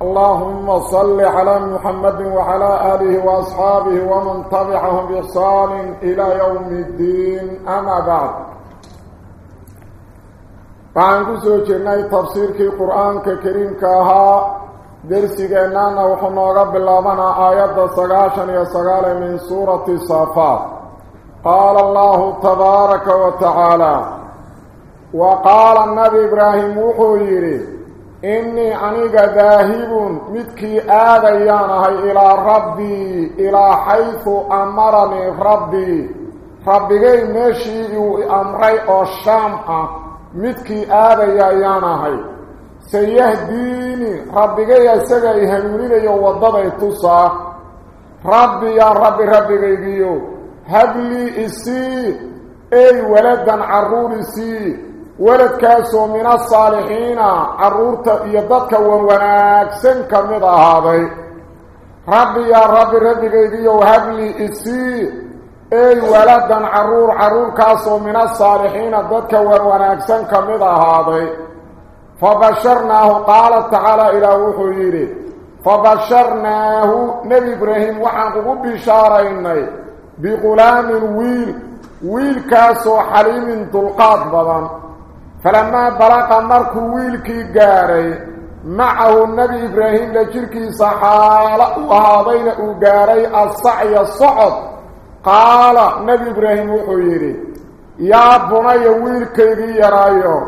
اللهم صل على محمد وعلى آله وأصحابه ومن تبعهم بإحسان إلى يوم الدين. أما بعد. فعن كسو جرني تفسير في قرآن كريم كاها درسي جنانا وحنا رب اللهم آيات سغاشا يسغال من سورة صافات قال الله تبارك وتعالى وقال النبي إبراهيم وحيري إني أنيق ذاهب متكي آذيانه إلى ربي إلى حيث أمرني ربي ربي ماشي أمري الشام متكي آذيانه سيهديني ربي يسجى يهنوني يوضب يتصى ربي يا ربي ربي هب لي إسي أي ولدا عروري سي ولدكاسو من الصالحين عرورتا يددك ووناكسن كمد هذا ربي يا ربي ربي قيدي وهب لي إسي أي ولدا عرور عرور كاسو من الصالحين ضدك ووناكسن كمد هذا فبشرناه قال تعالى إلى وحيري فبشرناه نبي إبراهيم وحنقه بشارين بغلام ويل ويل كاسو حليم دلقات بضان فلما بلغ مركو ويلكي قاري معه النبي إبراهيم لجركي صحالة وهذين أقاري الصعي الصعد قال نبي إبراهيم وحيري يا بني ويلكي يرايو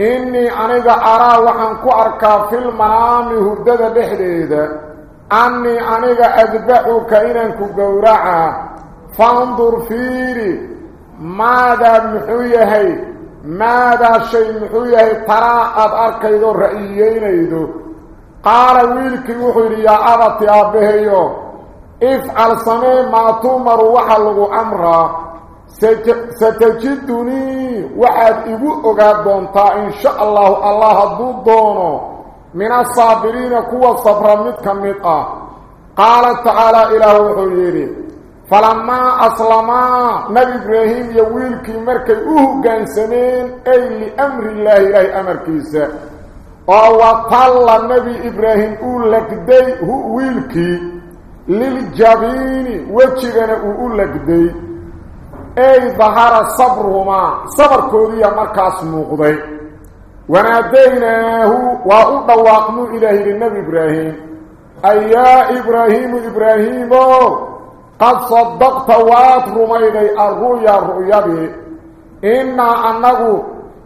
إني أنيق أرى وحنكو أركا في المنام هدد بحديد أني أنيق أذبحك إنكو قورعا فانظر فيري ماذا محويهي ماذا شيء محويه ترى أد أركيدو رأيينيدو؟ قال ويلك وحير يا أبت أبهيو افعل سمي ما تؤمر وحلق أمرا. ستجدني وحد إبو أغادونتا إن شاء الله الله الضوء دونه من الصابرين كوى صبر متكمتا. قال تعالى إله وحيري فلما أسلما نبي إبراهيم يويلكي مركي أوه قانسمين أي لأمر الله إلهي أمر كيسا ووطل نبي إبراهيم أول لك دي هو ويلكي للجابين وجغنا أول لك دي. أي ظهر صبرهما صبر كودية مركز مغضي. وناديناه وأطواقنا إلهي للنبي إبراهيم. أي يا إبراهيم إبراهيم قد صدقت وات رميدي الرؤيا الرؤيا به. إنا أنه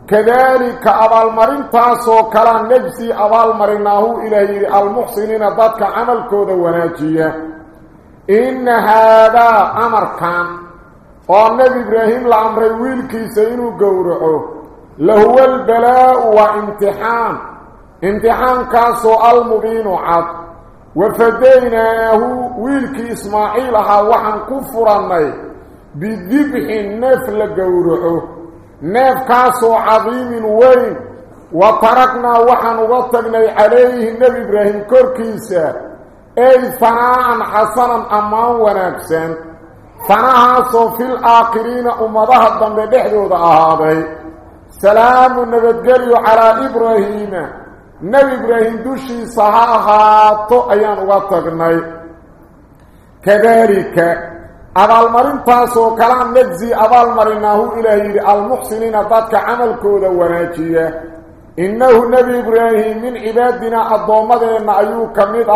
كذلك أبا المرين تاسو كلا نجسي أبا المريناه إلهي المحسنين ضدك عمل كود وناجية. إن هذا أمر كان. والنبي إبراهيم لعمر ويلكي سينو قورعه. لهو البلاء وامتحان. امتحان كاسو المبين عد وفديناه ويلك إسماعيل وحن كفرني بذبح النفل قورعه نف كاسو عظيم وين. وتركنا وحن وطقنا عليه النبي إبراهيم كوركيسا. أي ثناء حسنا أمان ونكسا ثناء في الآخرين أمضها الضمب بحدود أهابي سلام النبي على إبراهيم. نبي إبراهيم دوشي صحاحاتو أيان وطقناي كذلك أبال مرين تاسو كلام نجزي أبال مريناه إلهي المحسنين ضدك عمل كودا وناجية إنه نبي إبراهيم من عبادنا الضومدين أيو كميد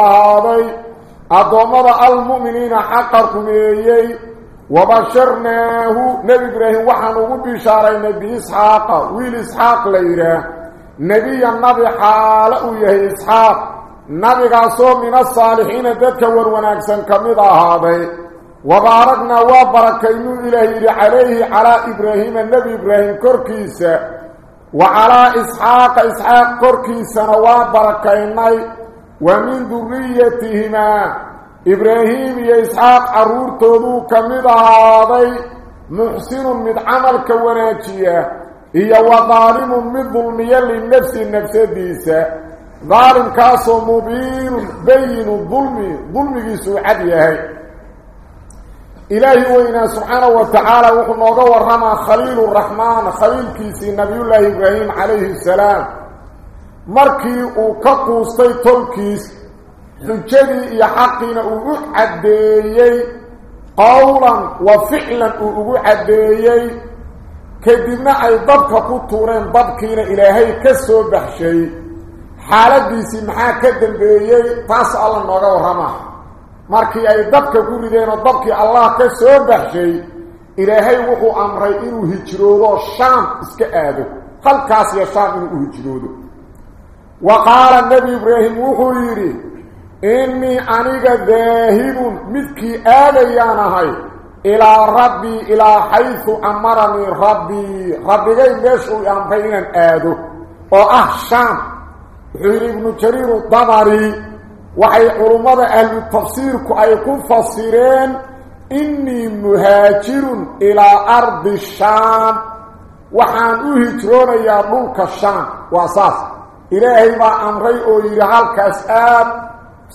نبي النبي حاله يهي إسحاق. نبي قاسو من الصالحين ذاتك وروناكسا كمضا هذا وباركنا وبركينو إلهي عليه على إبراهيم النبي إبراهيم كوركيسا وعلى إسحاق إسحاق كوركيسا وبركيني ومن ذريتهما إبراهيم يا إسحاق هي وظالم من ظلمية للنفس النفس ديسة ظالم كاسو مبين بين الظلم ظلم يسوع عديه إلهي وإنا سبحانه وتعالى وقلنا ورما خليل الرحمن خليل كيسي نبي الله إبراهيم عليه السلام مركي وكقوستي تلكيس حجدي يا حقنا وعديي كدبنا أي ضبك كتورين ضبكينا إلهي كسو بحشي حالديسي محا كدنبيي تاس الله نوغا ورما markii ay dabka ku rideen oo dabkii allah ka soo baxshay ilaahay wuxuu amray inuu hijroodo shaam iska aado halkaas iyo shaam inuu hijroodo wa qaala nabi ibraahim wuxuu yidhi innii aniga daahibun midkii aadayaanahay ilaa rabbii ilaa xaysu amaranii rabbii rabbigay meeshuu amray inaan aado oo ah shaam wuxuu yidhi ibnu jariiru dabari waxay culummada ahlu tafsiirku ay ku fasireen innii muhaajirun ilaa ardi shaam waxaan u hijroonayaa dhulka shaam waa saas ilaahay baa amray oo yidhi halkaas aad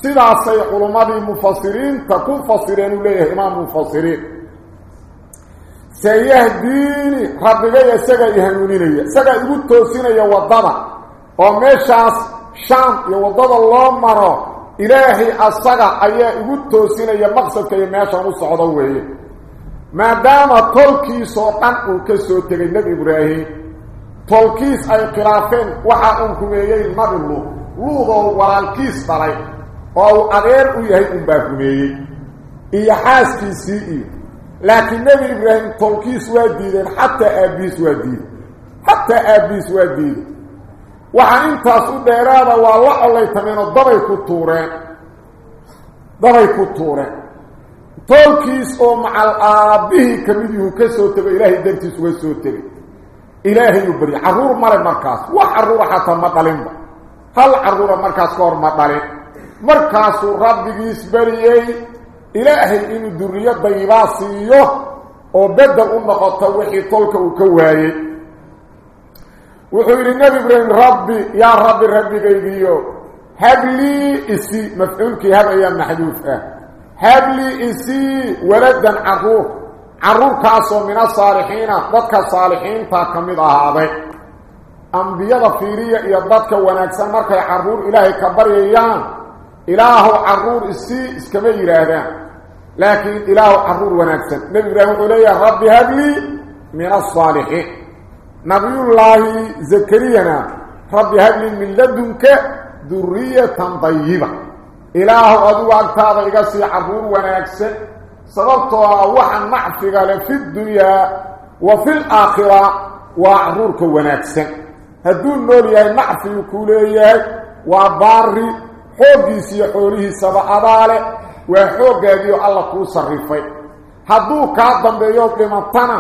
sidaasay culummadii mufasiriinta ku fasireen uu leeyahay imaam mufasiriin rabbigay isagaa i hanuuninaya isagaa igu toosinaya waddada oo meeshaas shaam iyo waddada loo maro ilaahay asaga ayaa igu toosinaya maqsadka iyo meeshaan u socdo weeye maadaama tolkiisoo dhan uu ka soo tegay nebi ibraahim tolkiis ay khilaafeen waxa uu rumeeyey nabi luud luudoo walaalkiis dhalay oo uu adeer u yahay unbaa rumeeyey iyo xaaskiisii iyo laakiin nebi ibraahim tolkiis waa diideen xataa aabbihiis waa diiday xataa aabbihiis waa diiday waxaa intaas u dheeraada waa la collaytameenoo dabay ku tuureen dabay ku tuureen toolkiis oo macal aabbihii ka mid yuhu ka soo tego ilaahay dartiis uga soo tegay ilaahayuu barya carruur male markaas wax carruura إلهي إن الدرية ضيباسية وبدأ أمك التوحي طلق وكوهي وحيري النبي برين ربي يا ربي ربي قيديو هب لي إسي مفعولك هب أيام حدوثة هب لي إسي ولدا عروه عروه كاسو من الصالحين ضدك الصالحين تاكمد هذا. أنبياء فيرية يضدك ونكسا مركي عروه إلهي كبر ييان إلهو عروه إسي إسكمي إلهي لكن إله حرور ونكسن نبي الله يقول يا رب هب لي من الصالحين. نبي الله زكريانا رب هب لي من لدنك ذرية طيبة. إله أدوى أكتاب إقاسي حرور ونكسن سببتها أوحا معفقة في الدنيا وفي الآخرة وعرورك ونكسن هدون نولي أي معفق كوليه وباري حوضي سيحوليه سبع أباله waa xooggaadiio alla kuu sarrifay hadduu kaa dambeeyo dhimatana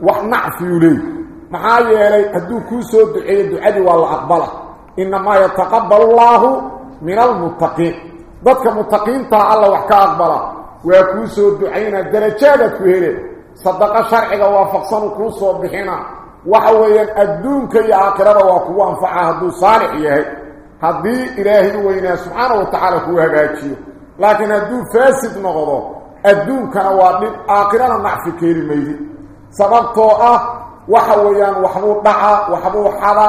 wax nacfiyuu leeyahy maxaa yeelay hadduu kuu soo duceeyo ducadii waa la aqbala innamaa yataqabbalu allaahu min almuttaqiin dadka muttaqiintaa alla wax ka aqbala waa kuu soo ducayna darajaadaad ku hele sadaqo sharciga waafaqsanu kuu soo bixina waxa weeyaan adduunka iyo aakhirada waa kugu anfaca hadduu saalix yahay haddii ilaahay weynaa subxaana wa tacaala kuu hagaajiyo noqdo adduunkana waa dhib aakhirana nacfi keeni maydi sababtoo ah waxa weeyaan waxbuu dhaca waxbuu xada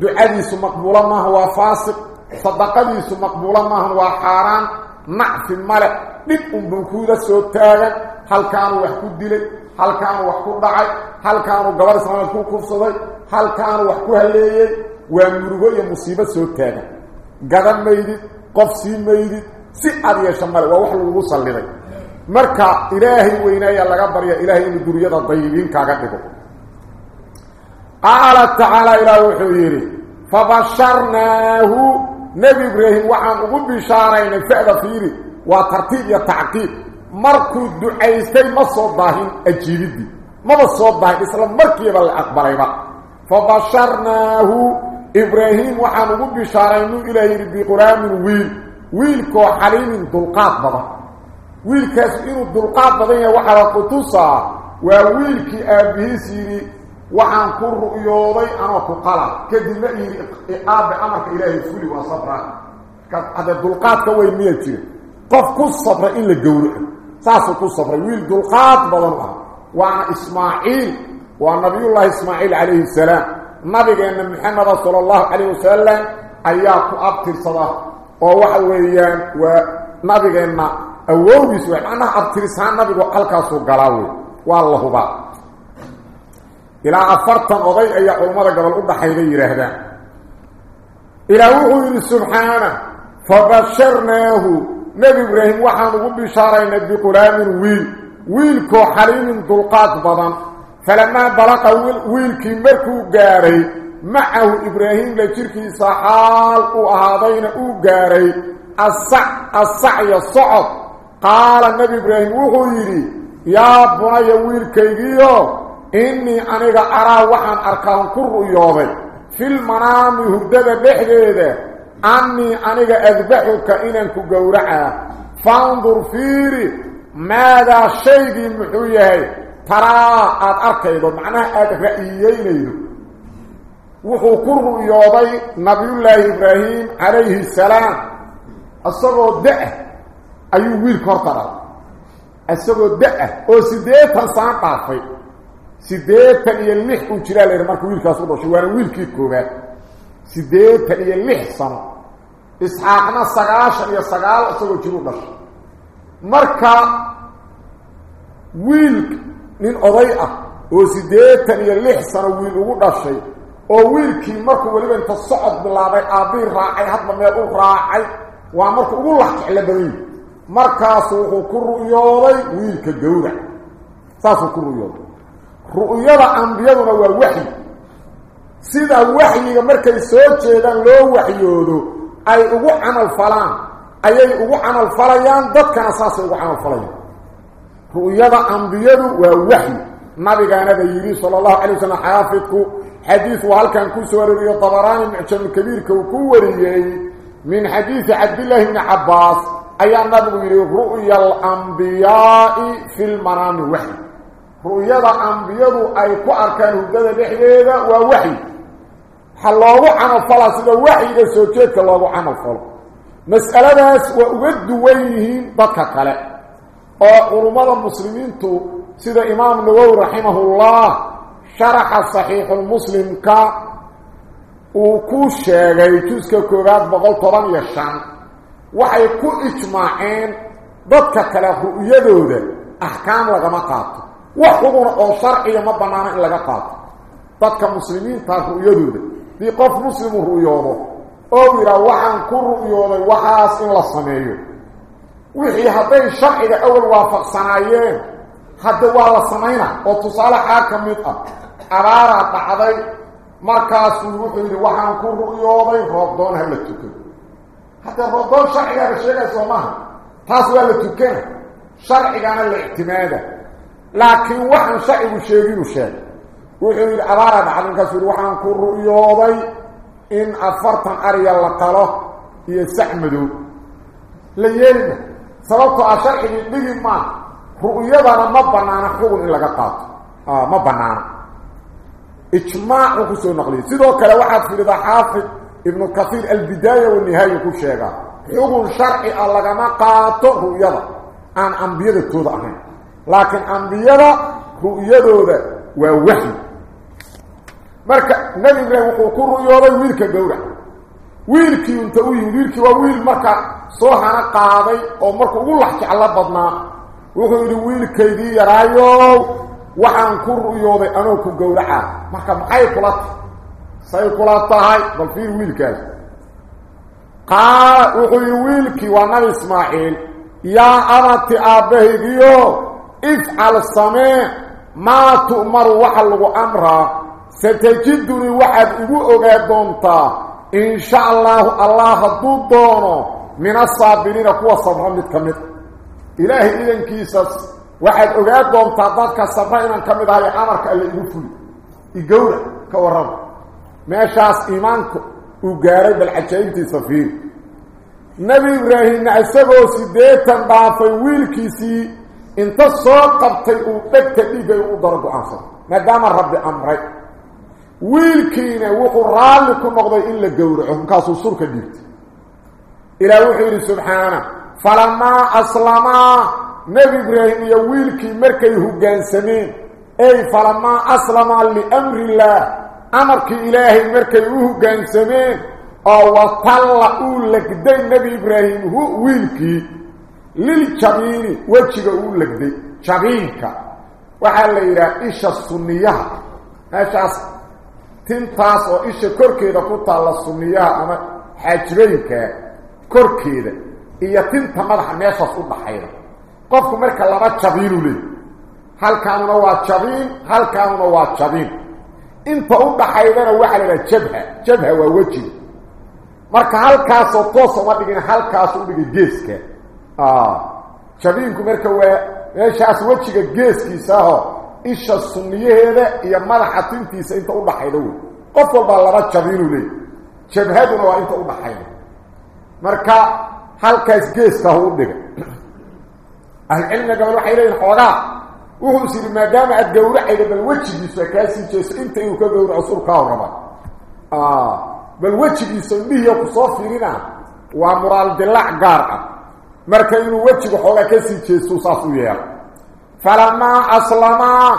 ducadiisu maqbuulo maaha waa faasiq sadaqadiisu maqbuulo maaha waa xaaraan nacfi male dhib unbuu kuuda soo taagan halkaanuu wax ku dilay halkaanuu wax ku dhacay halkaanuu gabar islaamaad ku kufsaday halkaanuu wax ku haleeyey waa murugo iyo musiibo soo taagan gadan maydid qof sii maydid si aad yeesho male waa wax lagugu salliday marka ilaahay weynaayaa laga barya ilaahay inuu duriyada dayibiin kaaga dhigo qaala tacaala ilaah wuxuu yidhi fabasharnaahu nebi ibraahim waxaan ugu bishaaraynay fa'da fiiri waa tartiib iyo tacqiib markuu ducaystay ma soo daahin ajiibiddii maba soo daahin isla markiiba la aqbalayba fabasharnaahu إبراهيم وحان أقول بشارين إلى بقرام ويل ويل كو حليم دلقات بضا ويل كاس إنو دلقات بضا وحلا قطوسا وويل كي أبيه سيري وحان كل رؤيوضي أنا كدي ما يري إقاب أمرك إلهي فولي وصبرا هذا دلقات كوي ميتي قف كل صبر إلا جورع ساسو كل صبر ويل دلقات بضا وعن إسماعيل ونبي الله إسماعيل عليه السلام nabigeena maxamed sallallahu alayhi wasallam ayaa ku abtirsada oo waxa weeyaan waa nabigeena awoodiis waa macnaha abtirsan nabigu halkaas uu galaawe waa la huba ilaa afartan oday ayaa culimada gobol u dhaxayday yiraahdaan ilaa wuxuu yiri subhana fabasharnaahu nabi ibraahim waxaan ugu bishaaraynay biqulaamin wiil wiilkoo xaliimin dulqaad badan فلما بلغ ويلكي مركو غاري معه إبراهيم لجركي صحال وهذين أو غاري الصع الصع الصعد قال النبي إبراهيم وحيري يا بني ويلكيغيو إني أنيغا أرى وحن أركان كريوبي في المنام هدد بخديده أني أنيغا أذبحك انك غورعا فانظر فيري ماذا شيء محويه ترى أد أركيدو معناها وحو كرو يوضي نبي الله إبراهيم عليه السلام اسغو دأ ايو ويل كورترا اسغو دأ أو سيديتا سان قافي سيديتا dhashay waa wiilkii koobaad sideetan iyo lix sano isxaaqna sagaashan iyo sagaal isagoo jiru dhashay marka wiilka nin oday ah oo sideetan iyo lix sano wiil ugu dhashay oo wiilkii markuu weliba inta socod bilaabay aabbii raacay hadba meel u raacay waa markuu ugu lax jeclo badan markaasu wuxuu ku ru'yooday wiilka gowrac saasuu ku ru'yooday ru'yada ambiyaduna waa waxyi sida waxyiga markay soo jeedaan loo waxyoodo ay ugu camal falaan ayay ugu camal falayaan dadkana saasay ugu camal falayaan رؤيا انبياء ووحي نبي كان يري صلى الله عليه وسلم حافظك حديث وهل كان كسور الطبراني معجم الكبير كوكوري من حديث عبد الله بن عباس. أي النبي رؤيا الأنبياء في المنام وحي. رؤيا الانبياء أي كاركان هدد دخيده ووحي. حلوة عن الفلاس وحي ده سوجيك الله عن الفلاس مسألة وأود ويهين بكا كلا وعلماء المسلمين تو سيدا إمام نووي رحمه الله شرح صحيح المسلم كا وكو شاقي جزك كوغاد بغل طبان يشان. وحي كو إجماعين ضدك كلا رؤيدو ده أحكام لغما قاطو وحكونا أو شرعي ما بنانا إلا قاطو ضدك مسلمين تا رؤيدو ده دي قف مسلم رؤيوده أو إلا وحان كو رؤيوده وحاس hadday sharciga awal waafaqsanaayeen hadda waa la samayna oo tusaale xaal ka mid ah abaaraa dhacday markaasuu wuxuu yidhi waxaan ku ru'yooday roobdoon ha la tukado hadda roobdoon sharcigaaga sheegayso maaha taas waa la tukana sharcigana la ictimaada laakiin waxaan sharcigu sheeginu sheegay wuxuu yidhi abaaraa dhacday markaasuu yidhi waxaan ku ru'yooday in afartan ariya la qalo iyo sax madow la yeelina sababtoo ah sharcigii dhigi maa ru'yadana ma banaana xugun in laga qaato ma banaana waxaad fiiridaa xaafid ibnu kasiir albidaaya wanihaaya ku sheegaa xugun sharci ah lagama qaato ru'yada aan ambiyada tooda ahayn laakiin ambiyada ru'yadooda waa waxyi marka nebi ibraahim wuxuu ku ru'yooday wiilka gowrac wiilkii inta u yimid wiilkii waa wiil marka soo hana qaaday oo marka ugu lax jeclo badnaa wuxuu yidhi wiilkaydii yaraayow waxaan ku ru'yooday anoo ku gowraca marka maxay kula say kula tahay bal fiir wiilkaas qaala wuxuu wiilkii waa nabi ismaaciil yaa abati aabbahaygiyo ifcal samee maa tu'maru waxa lagu amraa satajidunii waxaad igu ogaa doontaa in sha allahu allah hadduu doono min asaabiriina kuwa sabra mid ka mid ilaahay idankiisas waxaad ogaa doontaa dadka sabra inaan ka mid ahayo amarka alle igu fuli igowra ka warrama meeshaas iimaanka uu gaaray bal cajaa'ibtiisa fiir nebi ibraahimna isagoo siddeetan dhaafay wiilkiisii inta soo qabtay uu dhegta dhiiggay u daro go-aansan maadaama rabbi amray wiilkiina wuxuu raalli ku noqday in la gowraco markaasuu surka dhiibtay ilaah wuxuu yidhi subxaana falamaa aslamaa نبي إبراهيم يويلك مركي هجانسمين أي فلما أسلم لأمر الله أمرك إلهي مركي هجانسمين أو أقول لك دي نبي إبراهيم هو ويلك للشبين ويش أقول لك دي شبينك وحالا إلى إشا السنية هاش أس تنتاس وإشا كوركي ركوطة على السنية أما حاجرينك كوركي إيا تنتا مرحا ميشا صبح حيرك قفكم مركا لبا تشبين له هل كانوا نوا تشبين هل كانوا نوا تشبين ان فوق حيدنا وحل الجبهه جبهه ووجه مركا هل كاسو توسو ما دين هل كاسو دين جيسك آه تشبينكم مركا و إيش اسوجك جيسك ساه إيش السنيه هذا يا مرحتينتي انت ودخيلو قفوا بالله تشبينوا لي جبهه نوا انت ودخيلو مركا هل كاس جيسك هو maadaama aada gowracayda bal wejigiisa kaasii jeeso inta inuu ka gowraco surkaa raba bal wejigiisa indhihiiya ku soo fiirina waa muraal dilaac gaar ah marka inuu wejiga xoogaa kasii jeesto saas u yeelo falamaa aslamaa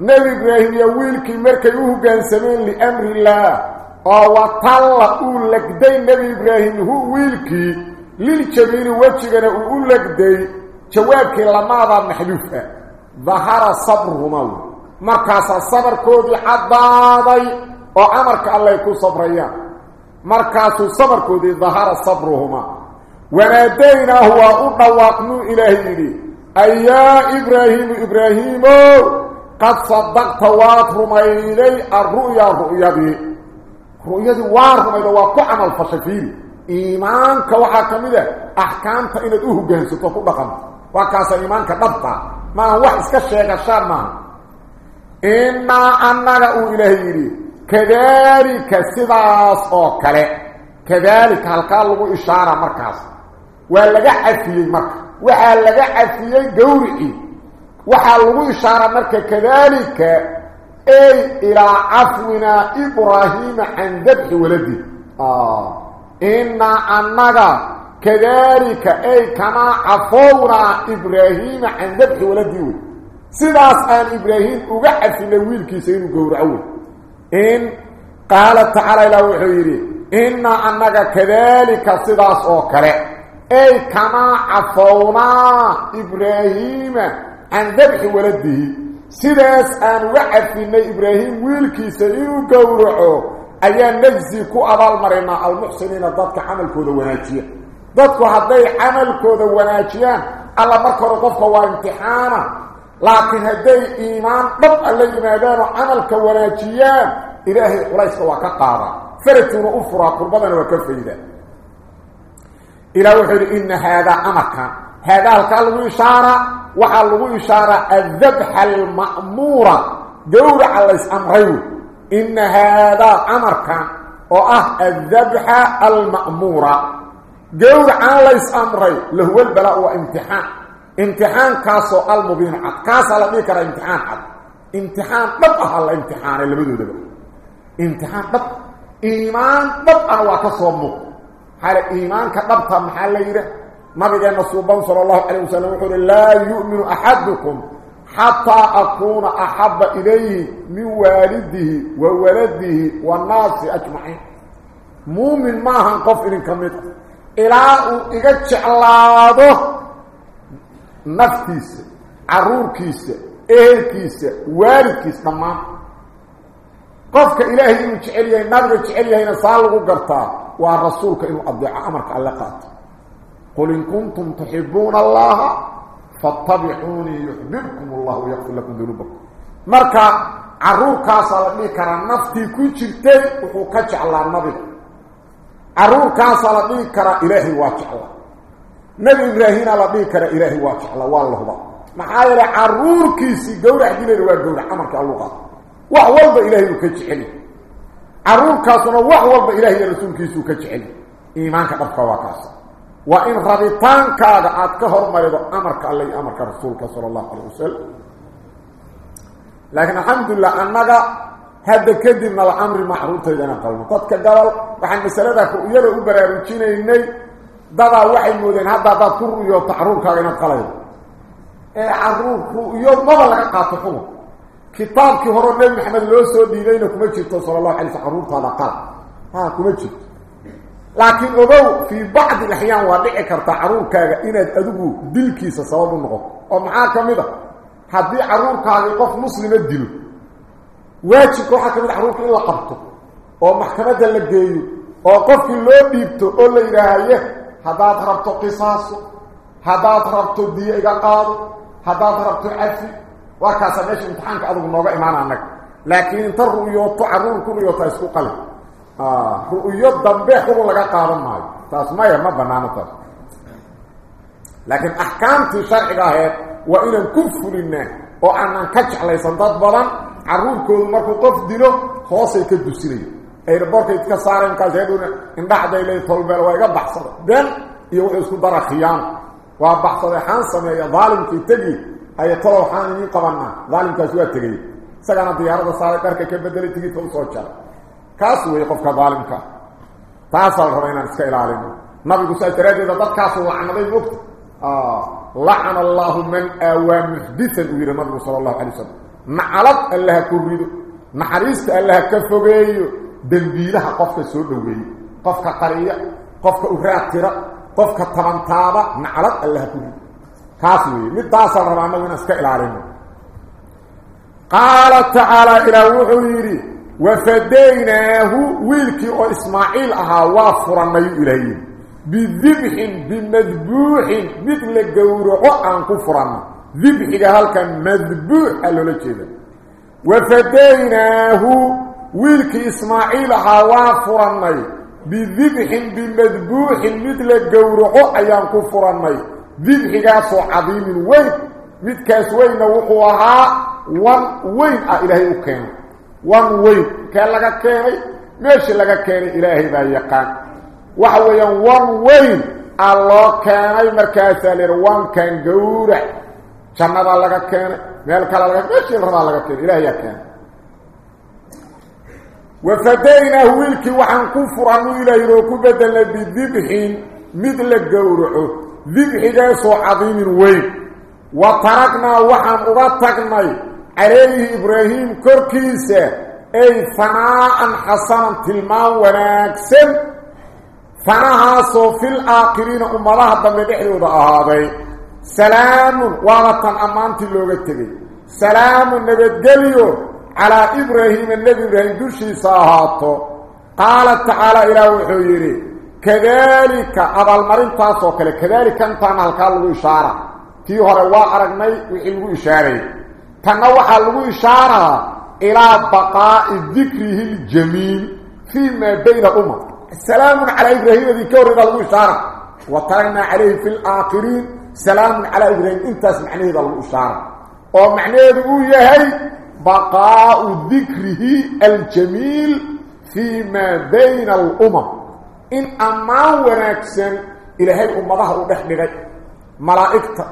nebi ibraahim iyo wiilkii markay u hoggaansameen liamri illaah oo watalla uu legday nebi ibraahim hu wiilkii liljabiini wejigana uu u legday jawaabkii lamaadaa maxduuf ah dahara sabruhumaa markaasaa sabarkoodii caddaaday oo amarka allay ku sabrayaan markaasuu sabarkoodii dahara sabruhumaa wanaadaynaahu waa u dhawaaqnuu ilaahay yidhi ayaa ibraahiimu ibraahiimow qad sadaqta waad rumayday alru'ya ru'yadii ru'yadii waa rumayda waa ku camal fashay fiiri iimaanka waxaa ka mid a axkaamta inaad u hoggaansato ku dhaqanto وكاس إيمانك ضبطا ما هو وحس كالشيك الشار ما. إما أنك أولهيري كذلك سداس أوكالي كذلك هالقال لغو إشارة مركز. وهل لغا عفيه مركز. وهل لغا عفيه دوري وهل لغو إشارة مركز. كذلك أي إلى عفونا إبراهيم عن ذبه ولدي إما آه. أنك أولهيري dabxi waladi innaa annaga kadaalika ay kamaa cafownaa ibraahiima can dabxi waladi wey sidaas aan ibraahim uga cafinay wiilkiisa inuu gowraco wey in qaala tacaala ilah wuxuu yidhi innaa annaga kadaalika sidaas oo kale ay kamaa cafownaa ibraahiima can dabxi waladihi sidaas aan uga cafinay ibraahim wiilkiisa inuu gowraco ayaa najzi dadku hadday camalkooda wanaajiyaan alla marka hore qofka waa imtixaana laakiin hadday iimaan dhab a la yimaadaanoo camalka wanaajiyaan ilaahay culayska waa ka qaadaa farajuna u furaa kurbadana waa ka faydaa ilah wuxuu yidhi ina haadaa amarkan haadaa halkaa lagu ishaaraa waxaa lagu ishaaraa addabxa alma'muura gowraca lays amray wey ina haadaa amarkan oo ah addabxa alma'muura جور عاليس أمري هو البلاء وامتحان. امتحان كاسو المبين كاس كاسو لديك امتحان عد. امتحان بطأها الامتحان اللي بدو دبا امتحان بط إيمان بطأ وتصمه حال إيمان كطبطة محال ليرة ما بيجي النصوبان صلى الله عليه وسلم يقول لا يؤمن أحدكم حتى أكون أحب إليه من والده وولده والناس أجمعين. مؤمن ما هنقف إليك منه كمت إلا إيجاتش الله نفتيس عرور كيس إيه كيس والد كيس تمام. قفك إلهي إنه جعليه نبغي جعليه نصالغ قرطاه ورسولك إنه أضيع أمرك على قات قل إن كنتم تحبون الله فاتبعوني يحببكم الله ويغفر لكم ذنوبكم. مركا عرور كاسا لدي كرا نفتي كي جرتي وحو كجعل النبي عرور كاسا لدي كرا إلهي واجع الله نبي إبراهيم لدي كرا إلهي واجع الله والله با محايا عرور كيسي قورع جنين وقورع أمرك على اللغة وحوالب إلهي وكجعلي caruurkaasuna wax walba ilaahay iyo rasuulkiisuu ka jecel iimaanka dhabka waa kaas waa in rabitaankaaga aad ka hormarido amarka alle iyo amarka rasuulka sala allahu calayh wasalam laakiin alxamdulilah annaga hadda kadibna la amri macruurtayda inaan qalno dadka gabal waxaan masalada iyada u baraarujinaynay dadaa waxay moodeen hadda haddaad ku ru'yooto caruurkaaga inaad qalaydo ee caruur ru'yo maba laga qaato xumur kitaabkii hore nebi maxamed loo soo dhiibayna kuma jirto sala allahu alay sl caruurtaada qal ha kuma jirto laakiin ogow fii bacdi alaxyaan waa dhici kartaa caruurkaaga inaad adigu dilkiisa sabab waajibka waxaa ka mid a caruurka in la qabto oo maxkamadda la geeyo oo qofkii loo dhiibto oo la yidhaahaye haddaad rabto qisaaso haddaad rabto diyo iga qaado haddaad rabto cafi waa kaasaa meesha imtixaanka adugu nooga imaana annaga. Laakiin inta ru'yooto carruur ku ru'yoota isku qali ru'yo dambe xubun laga qaadan maayo. Taas maya ma banaano taas. Laakiin axkaamtii sharciga aheed waa inaan ku fulinaa oo aanan ka jeclaysan dad badan caruurkoodu markuu qof dilo hoosay ka dusinayo airborkay ka saareen markaas heeduna indhaxday leey tolbeel waa iga baxsada been iyo wuxuu isku dara khiyaano waa baxsaday xaan sameeya daalimkii tegi ay tolo waxaan idiin qabanaa daalimkaas waa tegay isagaana diyaarada saaray dharka ka bedelay tigidka usoo jaray kaas weeye qofka daalimka taasaa la rabaa inaan iska ilaalino nabigu saas daraaddeeda dadkaasu lacnaday mogta lacana allahu man aawaa muxdisan uu yidhi nabigu sala allahu alay wasalam معلط الله كوريد نحريس الله كفغي دنبيله قفكه سو دوي قفكه قرية قفكه اوراتيره قفكه طمنتابه معلط الله كوريد خاصي من تاسر رمضان ونسك إلى رمضان قال تعالى إلى وحيري وفديناه ويلكي أو إسماعيل أها وافرنا إليه. بذبح بمذبوح مثل الجورع عن كفرنا halkan madbuux a loola jeeda wafadaynaahu wiilkii ismaaciil ahaa waa furannay bidibxin bimadbuuxin mid la gowraco ayaan ku furannay dibxigaasoo cadiimin weyn midkaas weynna wuxuu ahaa wan weyn ah ilaahay u keenay wan weyn kee laga keenay meeshii laga keenay ilaahay baa yaqaan waxa weeyaan wan جنبا لگا كان ميل كلا لگا شيل ربا لگا كان إلى كان وفدينا ويلك وحن كفر انه إلى يروك بدل بذبحين مثل الجورح ذبحه سو عظيم وي وتركنا وحن وتركنا عليه إبراهيم كركيس اي فناء حسن تلما وناكسن فناها سو في الاخرين امرها بمدحه وضعها بي سلام وعطان أمانتي اللي قتبه سلام نبدليو على إبراهيم النبي إبراهيم دوشي صاحاته قال تعالى إلى وحيري كذلك أبا المرين تاسوك لك كذلك أنت مالك اللي إشارة. تيوها رواء رقمي وحيل وإشارة تنوح اللي إشارة إلى بقاء ذكره الجميل فيما بين أمة. السلام على إبراهيم ذي كوري اللي إشارة. وطرنا عليه في الآخرين سلام على إبراهيم. انت اسمحني ذا الأشارة ومعنية دقوية هاي بقاء ذكره الجميل فيما بين الأمم. إن أمان وراكسن إلى هاي أمم ظهروا بحبك ملائكة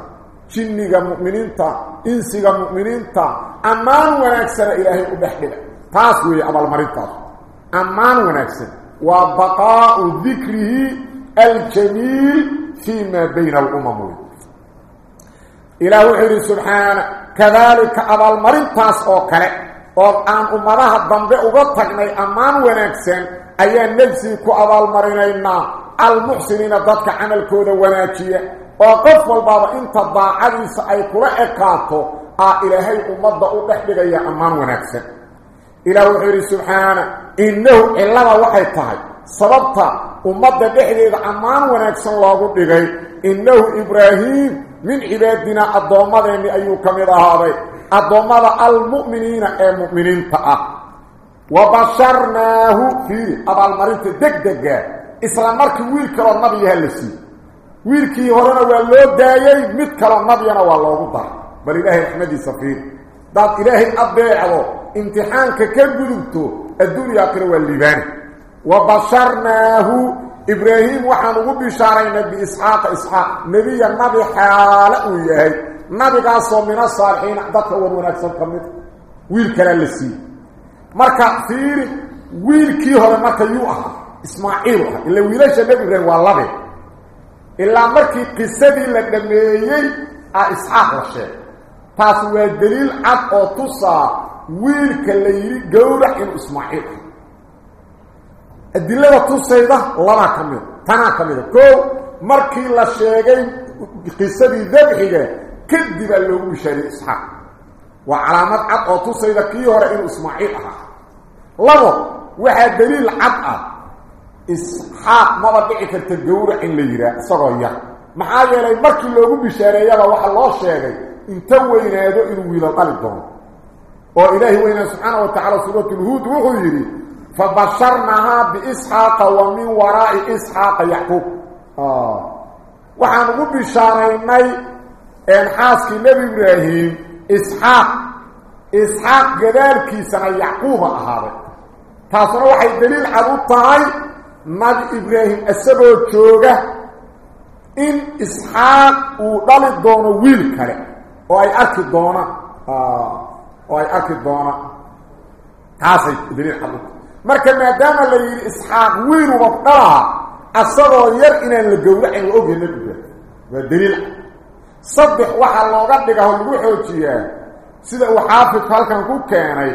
جنيك مؤمنين تا إنسيك مؤمنين. تا أمان ونكسن إلى هاي أمم بحبك تاسوي أبا المريطة أمان ونكسن. وبقاء ذكره الجميل فيما بين الأمم. ويه. إلى وحيري سبحانه كذلك أبال مرين تاس أوكالي وقام أمراها الضمبئ وغطقني أمان ونكسن أيان نفسيكو أبال مرينينا المحسنين ضدك عمل كودة ونكية وقف والبابا انت الضاعي سأيكو رأيكاتو إلهي أمضى أبحبك يا أمان ونكسن. إلى وحيري سبحانه إنه إلا ما وحيطاي سببتا أمضى بحبك أمان ونكسن الله قد إنه إبراهيم من عبادنا الضومدين أيو كمير هذا الضومد المؤمنين أي مؤمنين تأه. وبشرناه في أبا المريض دك دك إسلام مرك ويرك والنبي يهلسي. ويرك يهرنا ويالله دايي متك للنبي أنا والله أبطر بل إله إحمدي صفير داد إلهي أبيعه امتحانك كبدوته الدنيا كروا اللبان وبشرناه في إبراهيم وحنه بشارين بإسحاق إسحاق نبي النبي حالة وياهي نبي قاسو من الصالحين. ضدك ونكسر قمت ويل كلا لسي. مركا فيري ويل كي هو مركا يوحى إسماعيل اللي ويلاش النبي إبراهيم والله إلا مركي قصدي لدميي. إسحاق الشيء تاسوى دليل عد أو ويل كلا قورع إن إسماعيل. الدليل تصيده لما كمل تنا كمل كو مركي لا شيغي قصدي ذبحيه كدب لو بشري اسحاق وعلامات عد أو تصيده كي هore in اسماعيل ah labo waxa daliil cad ah isxaaq ma dhici karta gowra in la yira isagoo yar maxaa yeelay markii loogu bishaareeyaba waxa loo sheegay inta weynaado inuu wiilo qali doono oo ilaahi weyna subxaanahu wa tacaala suuratul huud wuxuu yidhi فبشرناها بإسحاق ومن وراء إسحاق يعقوب. آه. وحان نقول بشاريني إن حاسكي نبي إبراهيم إسحاق إسحاق قدالك سنة يعقوب أهاري تاسنا وحي دليل عدو طاي نبي إبراهيم السبب الشوغة إن إسحاق ودل الدون ويل كري. وأي أكي الدونة آه. وأي أكي الدونة تاسي دليل عدو marka maadaama la yiri isxaaq u qabtaa asagoo yar inaan la gowracin la ogyahay nabiga waa daliil saddex waxa looga dhigaa lagu xoojiyaa sida uu xaafid halkan ku keenay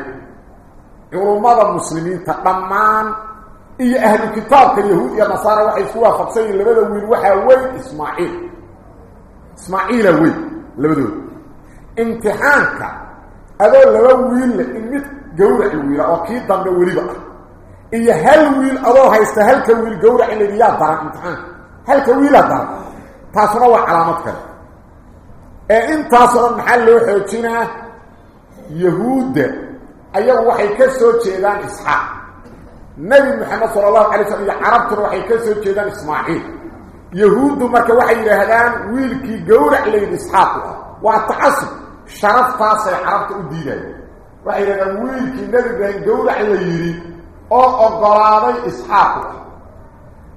culummada muslimiinta dhammaan iyo ahlu kitaabka yahuud iyo nasaara waxay isku waafaqsan yihiin labada wiil waxaa weyn ismaaciil ismaaciila weyn labadooda imtixaanka adoo laba wiil leh in mid gowraci wiila oo kii dambe weliba ah إيا هل ويل أضوها يستهلك ويل قولة إلا رياض دارك امتحان. هل كويلة دارك تاسر الله علامتك إيه إن تاسر المحل وحيوتنا يهود. أيها وحي كسو تشيدان إسحاق. نبي محمد صلى الله عليه وسلم يحربت وحي كسو تشيدان إسماعيل. يهود مك وحي لهذا ويل كي قولة إلا إسحاق. وعتعصب شرف تاسر حربت أدينا وحي لنا ويل كي نبي بهن قولة إلا يريد. أو اغراضي اسحاق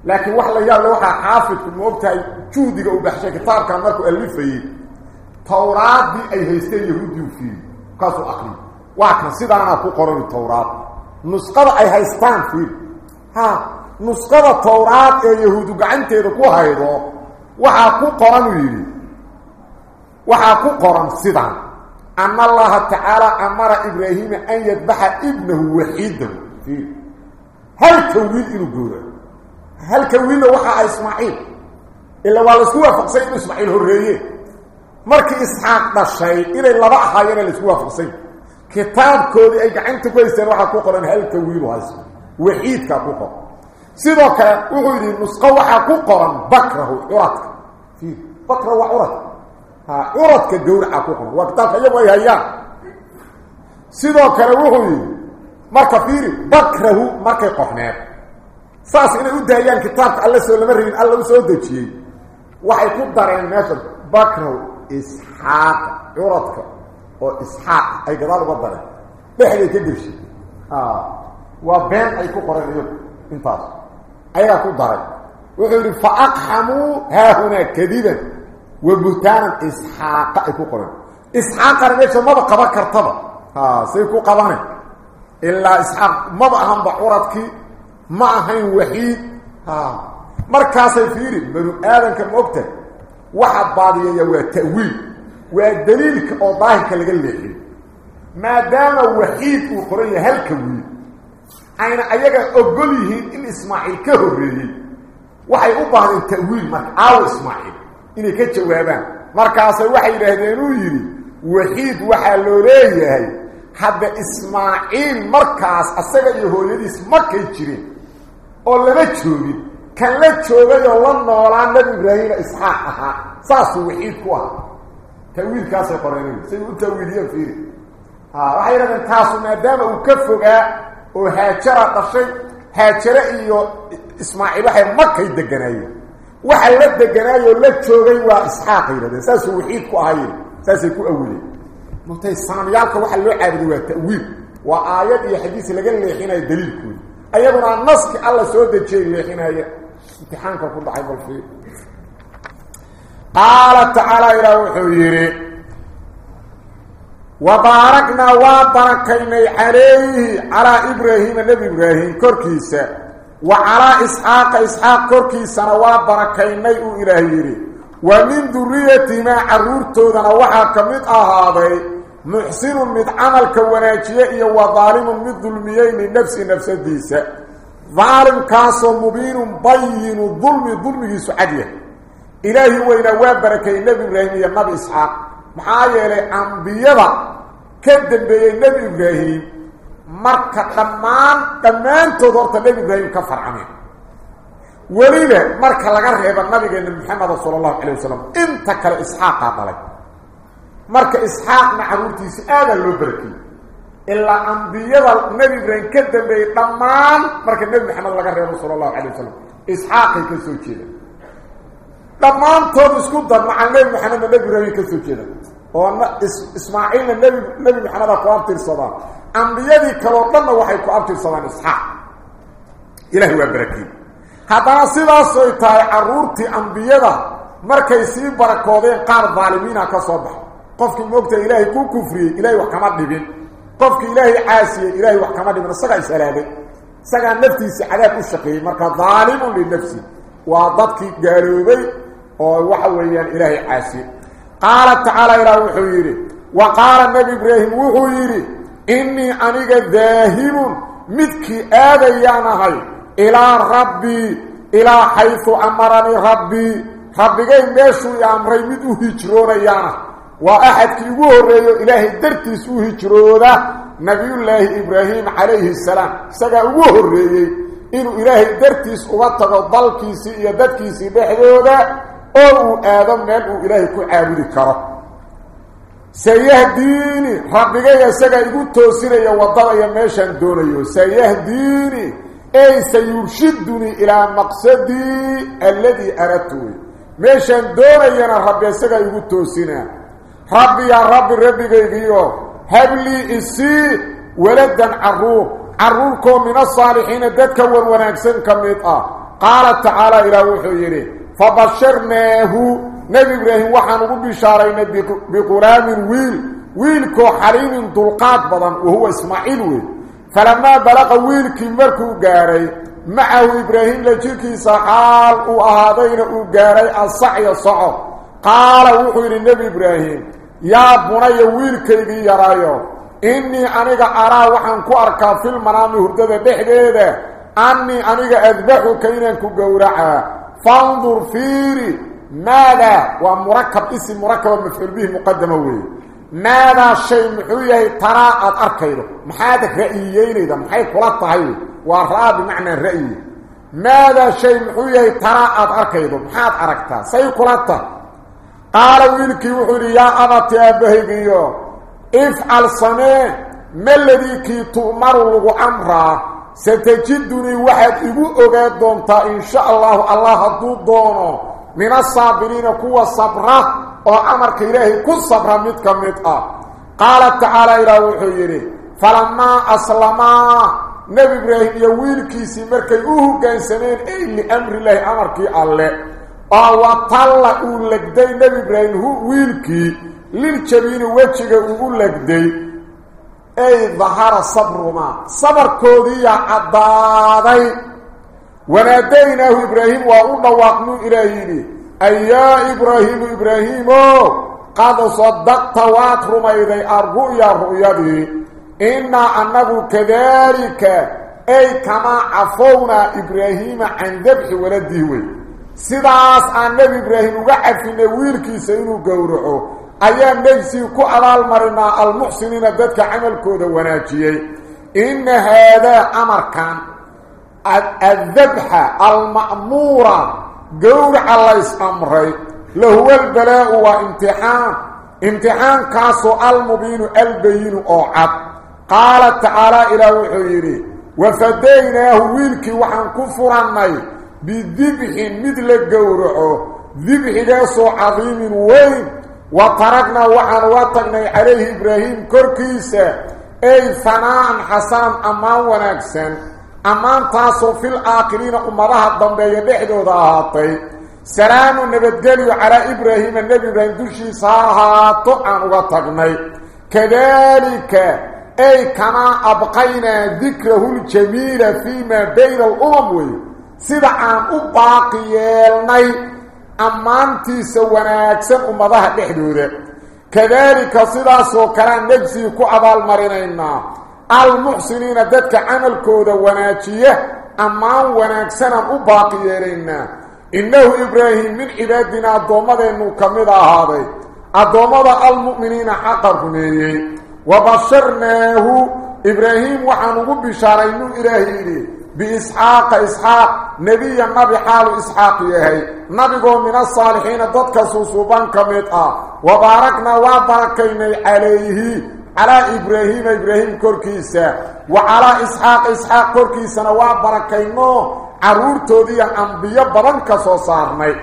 لكن واحد يا لوحا حافظ موقت جودي أو بحث كتاب كان مركو الفي تورات دي اي هيسته يهودي في كاسو اخري واكن سيدا أنا كو قرن التورات نسخه اي هيستان في ها نسخه التورات اي يهود غانته كو هيدو وحا كو قرن ويلي وحا كو قرن سيدا أن الله تعالى أمر إبراهيم أن يذبح ابنه وحيده فيه هل كويل إنه قوله هل كويل وحا إسماعيل؟ إلا والله سوى فقسين إسماعيل هرية مركي إسحاق ده الشيء إلا اللبع حاجنا لسوى فقسين كتاب كودي أي عنت كويسين وحا كوقرا هل كويل هايسم وحيد كوقرا سيدوك وغيري نسقى وحا كوقرا بكره عرتك فيه بكره وعرت ها عرتك الدور حا كوقرا وكتابك يبغى يهيان سيدوك وغيري marka fiiri bakrahu markay qofneed saas inay u daayaan kitaabka alla soo lama rabin alla u soo dejiyey waxay ku dareen meesha bakrahu isxaaq curadka oo isxaaq ay gadaal uga dareen dhexday ka gershay waa been ay ku qoreen iyagu intaas ayagaa ku daray wuxuu yidhi fa aqxamuu haahunaa kadiban wa buhtaanan isxaaqa ay ku qoreen isxaaqana meesha maba qaban kartaba say ku qabane إلا إسحاق. ماذا أهم بحورتك. معهن وحيد. ها. مركز فيري من آذن كمبتة واحد بعض يجوه تأويل ودليلك أضاهي كالغل لحيد ما دام وحيد وقرية هل كويل أين أيها أقوله إن إسماعيل كهره وحي أبهن التأويل. من آو إسماعيل. إني كتش وابان مركز وحي رهدينو يري. وحيد وحي لوليه. هاي hadda ismaaciil markaas asaga iyo hooyadiis markay jireen oo lama joogin kan la joogay oo la noolaa nabi ibraahima isxaaq ahaa saasuu waxiid ku ahaa tawiilkaasay qoreen say u tawiiliyeen fiiri waxay yidhahdeen taasu maadaama uu ka fogaa oo haajara dhashay haajare iyo ismaaciil waxay markay deganaayeen waxa la deganaayoo la joogay waa isxaaq yidhahdeen saasuu waxiid ku ahaayeen saasay ku awileen mutay sanamyaalka waxa loo caabuday waa ta'wiil. وآيات يا حديث لقل ليحنا دليل كود أيضا النص الله سودة جاي ليحنا امتحانك كل عيب الفيه قال تعالى إلى وحيري وباركنا وبركينا عليه على إبراهيم النبي إبراهيم كركيسة وعلى إسحاق إسحاق كركيسة وبركينا إلهيري ومن ذريتي ما عرورتو ذنا وحا كمد أهاضي محسن مد عمل كوناجيه وظالم مد ظلميين لنفس نفس الديسة. ظالم كاسو مبين بين ظلم ظلمه سعدية. إلهي وإنا وابركي النبي إبراهيم يا النبي إسحاق. محايا لي أنبياء كدن بي النبي إبراهيم. مركة دمان دمان تدورت النبي إبراهيم كفر عنه. وليلة مركة لغرهب النبي محمد صلى الله عليه وسلم. انت كالإسحاق عليك مركة إسحاق معرورتي سآلا لو بركي إلا أنبياء النبي إبراهيم كدن بي دمان مركة النبي محمد لغرهب صلى الله عليه وسلم إسحاق يكسو كده dhammaantood isku dar maca nebi maxamed nebi ibraahim ka soo jeeda oo ismaaciilna nebi nebi maxameda ku abtirsadaan ambiyadii kaloo dhanna waxay ku abtirsadaan isxaaq ilaahay waa barakeey haddana sidaasoy tahay caruurtii ambiyada markay sii barakoodeen qaar daalimiina ka soo baxa qofkii ilaahay caasiyey ilaahay wax kama dhibin isagaa isalaabay isagaa naftiisa cadaab u shaqeeyey marka daalimun linafsi waa dadkii gaaloobay oo waxa weeyaan ilaahay caasi qaala tacaala ilaa wuxuu yidhi wa qaala nebi ibraahim wuxuu yidhi innii aniga daahibun midkii aadayaan ahay ilaa rabbii ilaa xaysu amaranii rabbii rabbigay meeshuu i amray mid u hijroonayaana waa axadkii ugu horreeyo ilaahay dartiis u hijrooda nabiyullaahi ibraahim calayhi salaam isagaa ugu horreeyey inuu ilaahay dartiis uga tago dalkiisii iyo dadkiisii dhexdooda oo uu aado meel uu ilaahay ku caabudi karo sayahdiini rabbigay isagaa igu toosinaya waddada iyo meeshaan doonayo sayahdiini ey sayurshidunii ilaa maqsadii alladii aradtu wey meeshaan doonayana rabbi isagaa igu toosinaa rabbi rabbigaygiio hablii isii waladan caruur caruurkoo min asaalixiina dadka wan wanaagsan ka mid ah qaala tacaala ilaah wuxuu yidhi فبشرناه. نبي إبراهيم وحن بشارين بغلام ويل ويل. كو حليم دلقات بدن وهو إسماعيل ويل. فلما بلغ ويل كمركو قاري معه إبراهيم لجيكي سحال وأهادين وقاري الصعي صعب قال وحي للنبي إبراهيم يا بني ويل كيدي يرايو. إني أنيق أرى وحن كو أركا في المنام هردد بحديدة أني أنيق أذبحك إنك قورعا. فانظر فيري ماذا ومركب اسم مركب مفعول به مقدمة وي. ماذا شيء محوية ترى أركيده محادك رأيين إذا محايد كلات هاي والرأى بمعنى الرأي. ماذا شيء محوية ترى أركيده محاد سي قال ويلكي وحوري يا أبت يا بهيقيو افعل صنع ما الذي كي تؤمر لغو أمره ستجدني واحد إبو أغاد دونتا إن شاء الله الله هدو دونه من الصابرين كوة صبرة وعمرك إلهي كل صبرة متك متك قال تعالى إلى وحيري فلما أسلما نبي إبراهيم يويل كيسي مركي أوه كان سنين إيه لأمر الله أمرك الله وطلع أولك دي نبي إبراهيم هو ويلكي للجبين وجهك أولك دي أي ظهر صبر ما صبر كودية عضاضي وناديناه إبراهيم وأولنا واقنوا إلهيني أي يا إبراهيم إبراهيم قد صدقت واترم إذي الرؤيا رؤيته إنا أنه كذلك أي كما عفونا إبراهيم عن ذبح ولده سيداس عن نبي إبراهيم وقعفنا ويلكي سينو قورعه أيام نجسي كو أبال مرنا المحسنين ذاتك عمل كودا وناجيي إن هذا أمر كان الذبح المأمورة قول الله اسمره لهو البلاء وامتحان امتحان كاسو المبين البين أوعب قال تعالى إلى وحيري وفديناه ويلكي وحن كفراني بذبح مثل قورعه ذبح جاسو عظيم وين؟ وطرقنا وحن وطقنا عليه إبراهيم كركيسة. أي ثناء حسنا أمان ونكسا أمان تاسو في الآخرين أمرها الضمبية بحدو ذاهاتي سلام نبتقلي على إبراهيم. النبي بن دوشي صاحاتو عن وطقني كذلك أي كما أبقينا ذكره الجميل فيما بين الأمم. سيدا عن أباقيالني أمانتي سواناكسن أمضاها بحدودة كذلك سيدا سوكران نجسي كعبال مرينينا المحسنين ذاتك عمل كودة وناكية أمان وناكسن أباقيالنا إنه إبراهيم من عبادنا الضومة إنه كمدا هذا الضومة المؤمنين حقا رميه وبشرناه إبراهيم وحنه بشارين إلهي بإسحاق إسحاق. نبي النبي حال إسحاق يهي. نبي من الصالحين ضدك سوسوبان كميتا. وباركنا وباركين عليه. على إبراهيم إبراهيم كوركيسا وعلى إسحاق إسحاق كوركيسا وباركينو. عرور تودي أنبياء بدن صارني.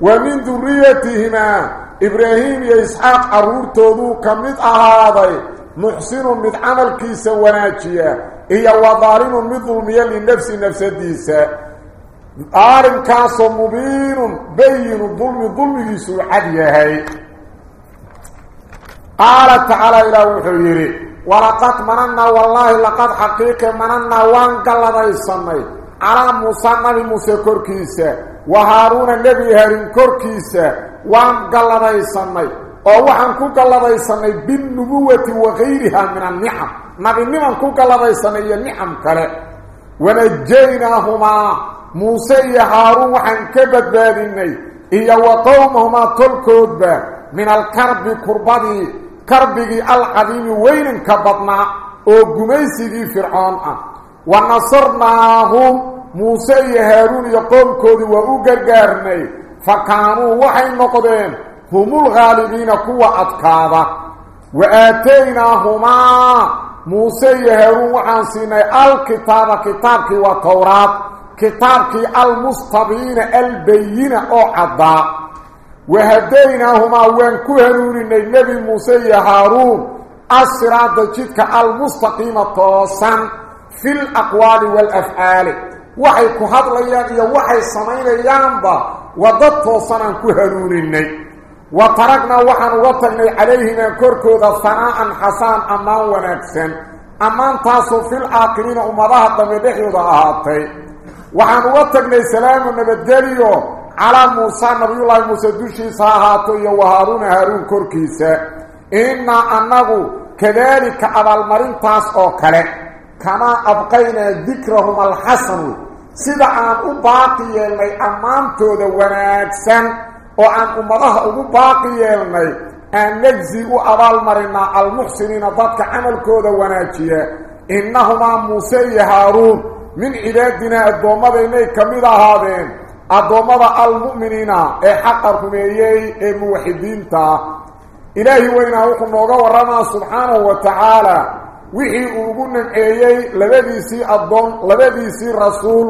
ومن ذريتهما إبراهيم إسحاق عرور تودو كميت أهاضي محسن من عمل كيسا وناجيا إيا وظالم من ظلميا لنفس نفس ديسا آرم كاسو مبين بين ظلم ظلم يسو عديهي قال تعالى إلى وحيري ولقد مننا والله لقد حقيقة مننا وانقل ريساني على موسى نبي موسى كوركيسا وهارون النبي هارين كوركيسا وانقل ريساني أو وحن كوكا لباي سمي بالنبوة وغيرها من النحم نبي نمان كوكا لباي سمي النحم كره ونجيناهما موسى هارون وحن كبدادني إيا وقومهما تلكود من الكرب كربدي كربي العظيم وين كبطنا أو جميسي دي فرعون ونصرناهم موسى هارون يقوم كود وقرقرني فكانوا وحي مقدم هم الغالبين قوة أتكاذا وآتيناهما موسى يهرون وحانسينا الكتاب كتابك وتوراة كتابك المستبين البين أو عضاء وهديناهما وين كهرون النبي موسى يهرون الصراط جدك المستقيم التوسن في الأقوال والأفعال. وحي كهد ليان وحي سمين يانبا وضد توسنا كهرون النبي وتركنا وحن وطني عليهما كركودا ثناء حسان أمان ونكسن. أمان تاسو في الآخرين أمضاها الضميدحيودا أهاتي وحن وطني سلام النبداليو على موسى نبي الله موسى دوشي ساهاتي وهارون هارون كركيسا إنا أنه كذلك أبا المرين تاس كله كما أبقينا ذكرهم الحسن. سيدا أن أباقي لي أمانتو دا ونكسن. Oo aan ummadaha ugu baaqi yeelnay aan najzi u abaalmarinaa almuxsiniina dadka camalkooda wanaajiya innahumaa muuse iyo haaruun min cibaadinaa addoommadeenay ka mid ahaadeen addoommada almu'miniina ee xaqa rumeeyey ee muwaxidiinta ilaahi weynaa wuxuu nooga warramaa subxaanahu wa tacaala wixii uu ugu nimceeyey labadiisii addoon labadiisii rasuul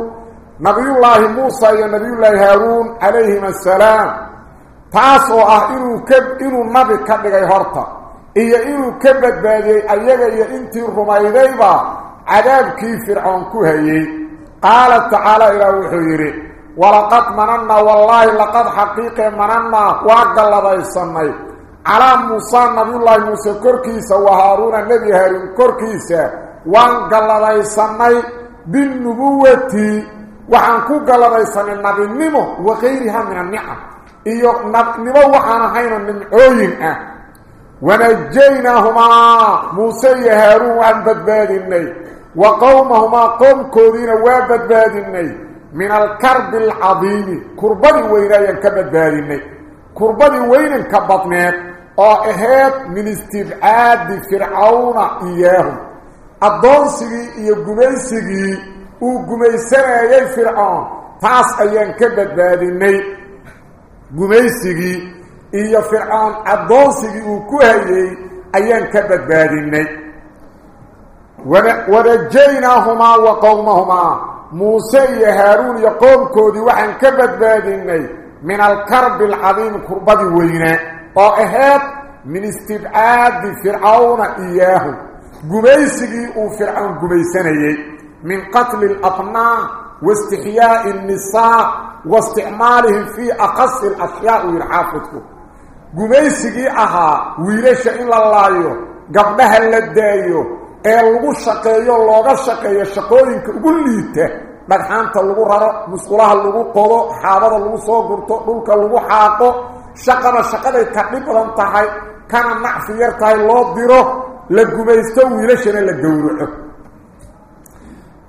nabiyullaahi muusa iyo nabiyullaahi haaruun calayhim assalaam taas oo ah inuu ka inuu nabi ka dhigay horta iyo inuu ka badbaadiyey ayaga iyo intii rumaydayba cadaabkii fircoon ku hayey qaala tacaala ilaah wuxuu yidhi walaqad manannaa wallaahi laqad xaqiiqe manannaa waa galladaysanay. Calaa muusa nabiyullaahi muuse korkiisa wa haaruuna nebi haaruun korkiisa waan galladaysanay binnubuwati waxaan ku galladaysanay nabinimo wakayriha min annicam iyo nabnimo waxaan ahayno nimcooyin ah wanajaynahumaa muuse iyo haaruun waan badbaadinay wa qowmahumaa qoomkoodiina waa badbaadinay min alkarbi alcadiimi kurbadii weyne ayaan ka badbaadinay kurbadii weynanka badneed oo ahayd min istibcaadi fircawna iyaahum addoonsigii iyo gumaysigii uu gumaysanayay fircoon taas ayaan ka badbaadinay gumaysigii iyo fircoon addoonsigii uu ku hayey ayaan ka badbaadinay wanajaynahumaa wa qowmahumaa muuse iyo haaruun iyo qoomkoodii waxaan ka badbaadinay min alkarbi alcadiimi kurbadii weyne oo ahayd min istibcaadi fircawna iyaahum gumaysigii uu fircoon gumaysanayey min qatli alabnaa واستحياء النساء واستعمالهم في أقص الأشياء ويرحافتكم قميسكي أها ويلش إلا الله قبلها shaqooyinka ugu liita dhagxaanta lagu raro musqulaha lagu qodo xaabada lagu soo gurto dhulka lagu xaaqo shaqada shaqaday ka dhib badan tahay kana nacfi yar tahay loo diro la gumaysto wiilashana la gowraco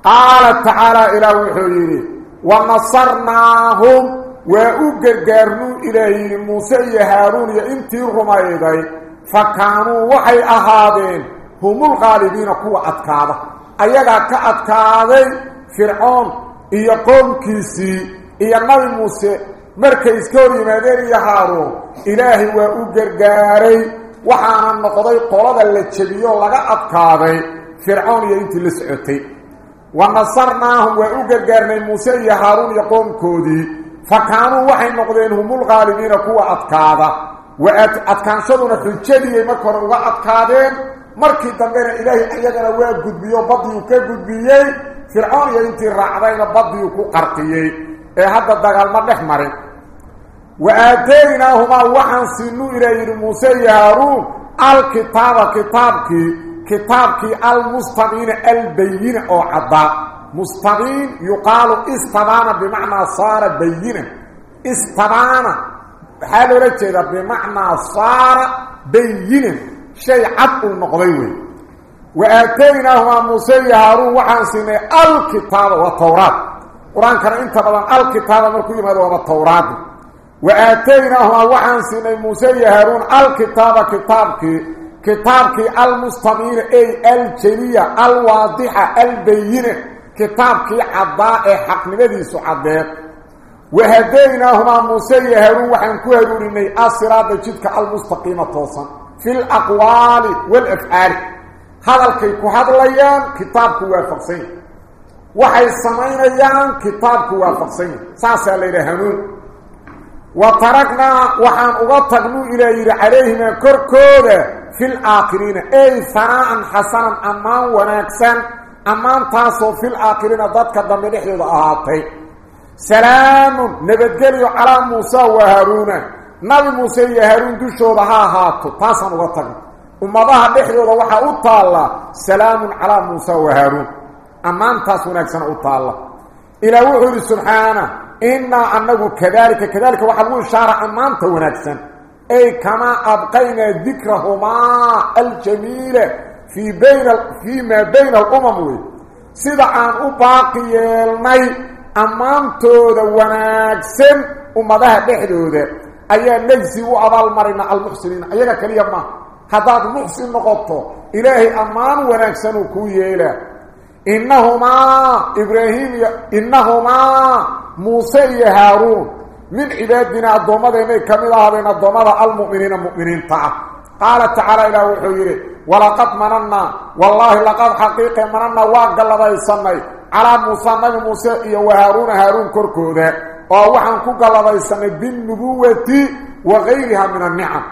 قال تعالى إلى وحيره ونصرناهم وأقرقرنوا إلى موسى هارون يا يأنتي الرمائي فكانوا وحي أهادين. هم الغالبين قوة أتكابة أيها كأتكابة فرعون يقوم كيسي. يا ينبي موسى مركز كوري مدير يهارون. إلهي وأقرقاري وحان نقضي طلبة التشبيه لغا أتكابة فرعون يا يأنتي لسعطي gargaaray waxaana noqday qolada la jebiyo laga adkaaday fircoon iyo intii la socotay wanasarnaahum waa u gargaarnay muuse iyo haaruun iyo qoomkoodii fa kaanuu waxay noqdeen humul qaalibiina kuwa adkaada adkaanshaduna xujadiiyay marka hore uga adkaadeen markii dambena ilaahay iyagana waa gudbiyo badiyuu ka gudbiyey fircoon iyo كتاب كي المستبين البيين أو عدا مستبين يقال استبانا بمعنى صار بيين استبانا حال رجل بمعنى صار بيين شيء عطل مقضيوي وآتيناهما موسى يهارو وحان سيني الكتاب والتوراة. قرآن كان انت بلان الكتاب مركوية ماذا هو التوراة. وآتيناهما وحان سيني موسى يهارون الكتاب كتابك. كتاب كتاب كي المستمير أي الجريع الواضحة البينة. كي عباء حق نبدي سعبات وهديناهما موسى يهرون وحن كهرون إني أصراد جدك المستقيمة طوصا في الأقوال والإفعال. هذا الكيكو هذا الليان كتابك وفقصين وحي السمعين أيان كتابك وفقصين ساسا ليلة هنون. وتركنا وحن أغطقنو إلى إير عليهما كركودة. في الآخرين. أي ثناء حسنا أمان ونكسا أمان تاسو في الآخرين ضدك الضمير يحيط أهاتي. سلام. نبدلي على موسى وهارون. نبي موسى وهارون دوشو بها هاتو تاسا مغتق أمضاها بحيط وحا أطالة. سلام على موسى وهارون. أمان تاسو ونكسا أطالة. إلى وحر سبحانه. إنا أنه كذلك كذلك وحبون شارع أمان تونكسا أي كما أبقينا ذكرهما الجميلة في بين فيما بين الأمم. سيدا عن أباقي المي أمامتو وناكسن أمضاها بحدود. أيها نجزي وأضال مرنا المحسنين. أيها كليا ما هذا المحسن نقطه. إلهي أمان وناكسن وكوية إنهما إبراهيم إنهما موسى هارون. من عبادنا الضمضة كمل هذين الضمضة المؤمنين المؤمنين تعالى قال تعالى إلى وحيره ولقد مننا والله لقد حقيقة مننا واقل ذي السمي على موسى نبي موسى وهارون هارون كركوذا ووحن كقل ذي السمي بالنبوة وغيرها من النعم.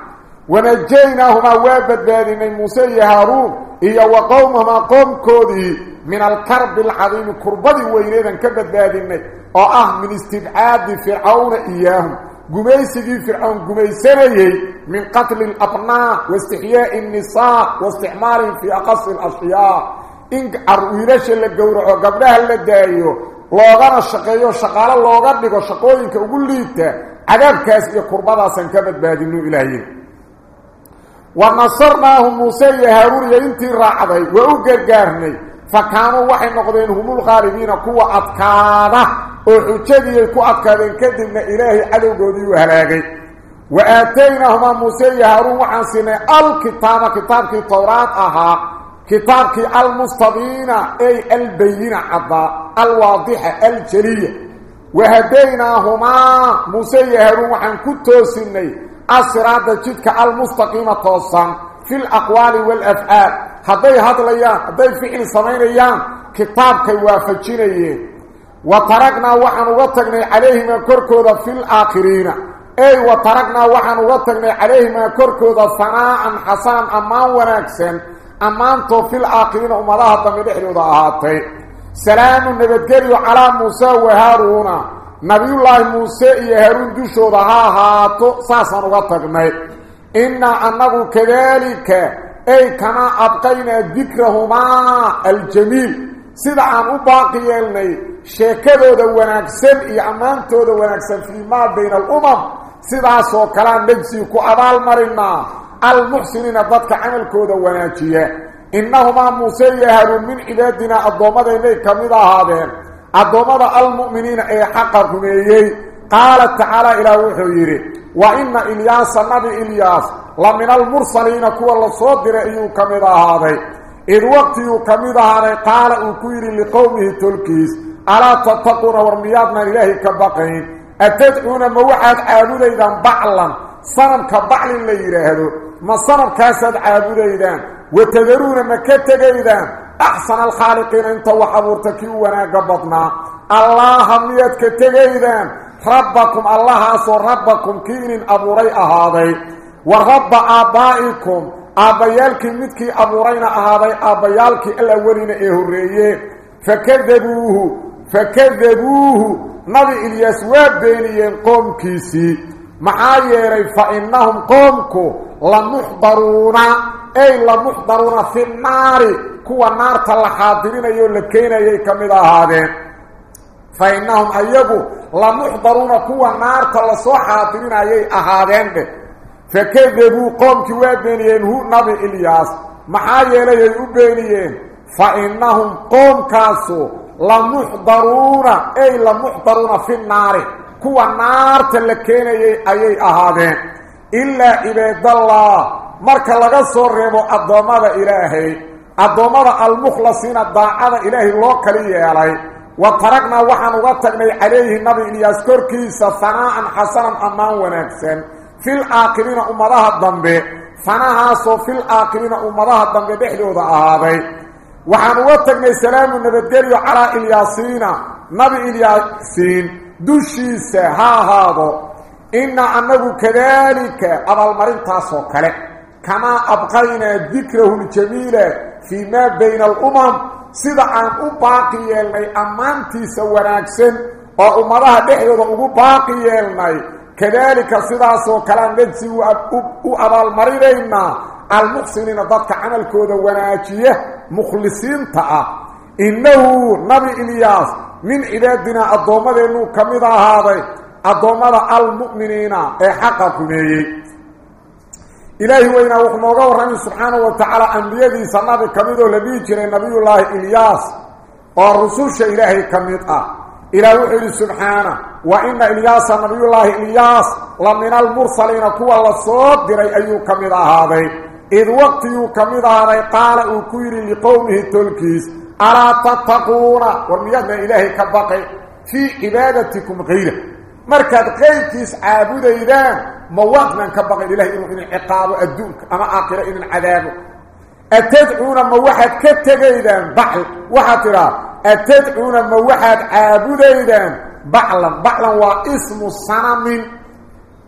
ونجيناهما وافد بادي من موسى هارون إيا وقومهما قوم كودي من الكرب العظيم كربدي ويريدا كبت بادي وآه من استبعاد فرعون إياهم. قميسي فرعون قميسي من قتل الأبناء واستحياء النساء واستعمار في أقص الأشياء. إنك أرويلش اللي قورعه قبلها اللي دايو. لوغان الشقيه الشقالة لوغان لقو الشقوين كأقول ليته عدد كاسي قربة سنكبت بادي النو إلهيه iyo intii raacday waa u gargaarnay فكانوا وحي نقضين هم الغالبين كوا أدكاده وحجدي كوا أدكادين كدبنا إلهي عدو قودي وهلاقي. وآتيناهما موسى هارون وحنسينا الكتاب كتابك التوراة أها. كتابك المستبين أي البينة عضا الواضحة الجلية. وهديناهما موسى هارون وحن كتوسيني أسراد جدك المستقيمة توصان في الأقوال والأفعال. هذي هذي الأيام هذي فعل سمين أيام كتابك وفجينيين وطرقنا وحن وطقنا عليهم كركوذة في الآخرين. أي وطرقنا وحن وطقنا عليهم كركوذة ثناء حسان أمان ونكسن أمانتو في الآخرين ومضاها تمدح رضاهاتي سلام النبي على موسى وهارونا نبي الله موسى يهارون دوشو ضاهاتو ساسا وطقني إنا أنه كذلك أي كما أبقينا ذكرهما الجميل سيدعان أباقي لني شاكدو دو وناكسن إي أمانتو دو وناكسن فيما بين الأمم سيدعاسو كلام نجسيكو أبال مرنا المحسنين ضدك عمل إليه الضومة المؤمنين أي حق رميي. قال تعالى إلى وحيري وإن إلياس النبي إلياس لمن المرسلين كوى الصدر أيو كمدا هذين إذ وقت كمدا هذين قال أكويري لقومه تلكيس. ألا تتقون ورمياتنا إلهي كبقين. أتدعون موعد عابدين بعلا. صنمك بعل اللي يراهدو ما صنم كاسد عابدين وتذرون ما كتغيدان أحسن الخالقين إنت وحبورتك وناق بطنا الله ميت كتغيدان ربكم الله أصور ربكم كين أبوري أهاضي ورب آبائكم. آبيالك متكي أبورينا أهاضي آبيالك الأولين إهرية. فكذبوه. فكذبوه. نبي إلياس وابينيين قوم كيسي. معاييري فإنهم قومكو لمحضرون أي لمحضرون في النار. كوا النار تلحاضرين يولكين أي كمدا هذين فإنهم أيبو لمحضرون كوا النار تلصوحاضرين أي أهادين فكذبوا قومك وابينيين هو نبي إلياس. معاييري يبينيين فإنهم قوم كاسو. لمحضرون أي لمحضرون في النار. كوا النار تلكيني أي أهادين. إلا عباد الله مركا لغا سوريبو الضوامة إلهي الضوامة المخلصين الضاعة إلهي الله كليه علي وتركنا وحن وطقني عليه النبي إلياس كوركيس ثناء حسنا أمان ونكسن في الآخرين أمضاها الضنبي فنهاسو في الآخرين أمضاها الضنبي بحلو ذا أهادي وحن وطقني سلام النبي على إلياسين نبي إلياسين dushiisa ha ahaado. Inna annagu kadaalika abaalmarintaasoo kale. كما أبقينا ذكره الجميلة فيما بين الأمم. سيدا عن أباقي يلني أمانتي سوراكسن وأمرها دحيو ذا أباقي يلني كذلك سيدا سو كلام جدسي وأبا المريرين المخصنين ضدك عن الكودة وناجية مخلصين تا إنه نبي إلياس من إلادنا الضومة لنو كمدا هذا. الضومة المؤمنين أي حقكم هي. إلهي وإنا وحنوغا ورحمه سبحانه وتعالى أنبيادي سنة كميدو لبي جري نبي الله إلياس والرسولش إلهي كميدا إلهي وحيد سبحانه. وإن إلياس نبي الله إلياس لمن المرسلين كوى الصوت دري أيو كميدا هذا. إذ وقت يو كميدا هذا قال أكويري لقومه تلكيس. ألا تتقون؟ ورميادنا إلهي كبقي. في عبادتكم غيره. مركز غيركيس عابد إذان مواقنا كبقي إلهي إنه إن عقاب الدنك أما آخر إن العذاب. أتدعون موحد كتغيدان بعل. وحطرا أتدعون موحد عابد إذان بعلا بعلا واسم الصنم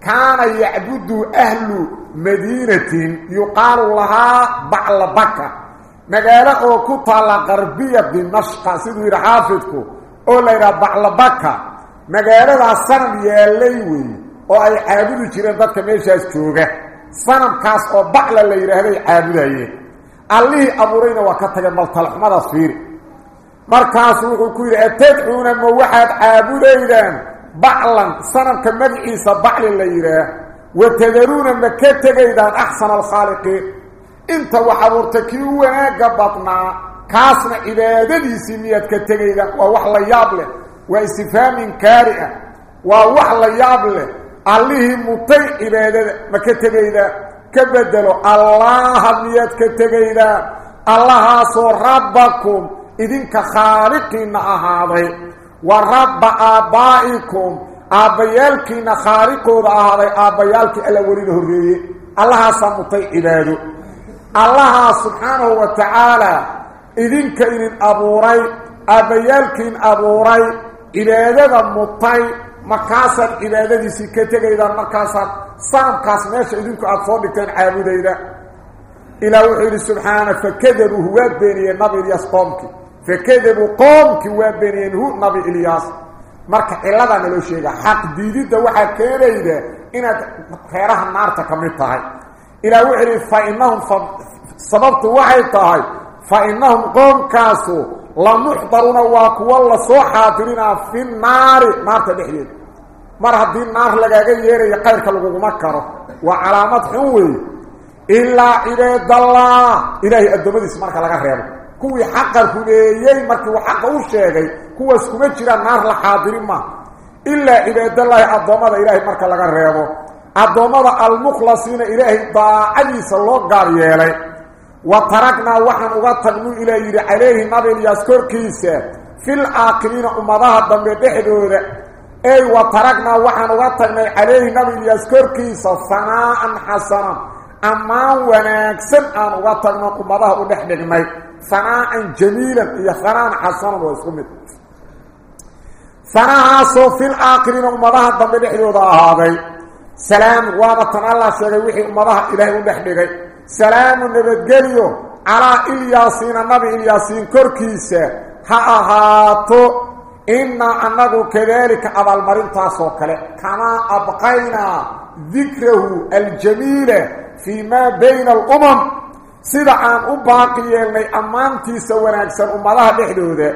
كان يعبد أهل مدينة يقال لها بعل بكر magaalo oo ku taala qarbiya dimashqa siduu yidhi xaafidku oo la yidhaha oo ay caabudi jireen dadka meeshaas jooga sanamkaas oo bacla la yidhaahday caabudayeen allihii abuurayna waa ka tageen maltalxumadaas fiiri markaasu wuxuu ku yidhi atadcuuna ma waxaad caabudaydaan baclan sanamka magaciisa bacli la yidhaah watadaruuna ma ka tegaydaan axsana alkhaaliqiin inta waxabuurta kii u wanaaga badnaa kaasna cibaadadiisii miyaad ka tegayda waa wax la yaab leh waa istifhaam inkaari ah waa wax la yaab leh allihii mutay cibaadada ma ka tegaydaa ka bedelo allaha miyaad ka tegaydaa allahaasoo rabbakum idinka khaaliqiinna ahaaday wa rabba aabbaa'ikum aabbayaalkiina khaaliqooda ahaaday aabbayaalkii alla welina horreeyey allahaasaa mutay cibaado allaha subxaanahu wa tacaalaa idinka idin abuuray aabbayaalkiin abuuray cibaadada mutay markaasaad cibaadadiisii ka tegaydaan markaasaad sanamkaas meesha idinku aada soo dhigteen caabudayda إلى وحيد سبحانه فكذبوا هو بني النبي إلياس قومك فكذبوا قومك هو بني هو نبي إلياس marka ciladana loo sheega xaq diidida waxa keenayda inaad khayraha naarta kamid tahay ila wixii fa innahum sababtu waxay tahay fa innahum qomkaasu la muhdaruna wa kuwa la soo xaadirina fi naari naarta dhexdeed mar haddii naar lagaaga yeerayo qayrka laguguma karo waa calaamad xun wey ilaa cibaadallah ilaahay addoommadiisa marka laga reebo kuwii xaqa rumeeyey markii uu xaqa u sheegay kuwaas kuma jiraan naar la xaadirin ma ilaa cibaadallaahi addoommada ilaahay marka laga reebo almukhlasiina ilaahay daacadiisa loo gaar yeelay wa taragnaa waxaan uga tagnuu ilaa yidhi calayhi nabi ilyaas korkiisa fil aakhiriina ummadaha dambe dhexdooda ey wa taragnaa waxaan uga tagnay calayhi nabi ilyaas korkiisa sanaa'an xasanan ammaan wanaagsan aan uga tagno ummadaha u dhex dhignay sanaacan jamiilan iyo sanaan xasanan waa isku mid dhex dhigay salaamu nabadgelyo calaa ilyaasiina nabi ilyaasiin korkiisa ha ahaato innaa annagu kadaalika abaalmarintaasoo kale kamaa abqaynaa dikrahu aljamiila fii maa bayna alumam sida aan u baaqi yeelnay ammaantiisa wanaagsan ummadaha dhexdooda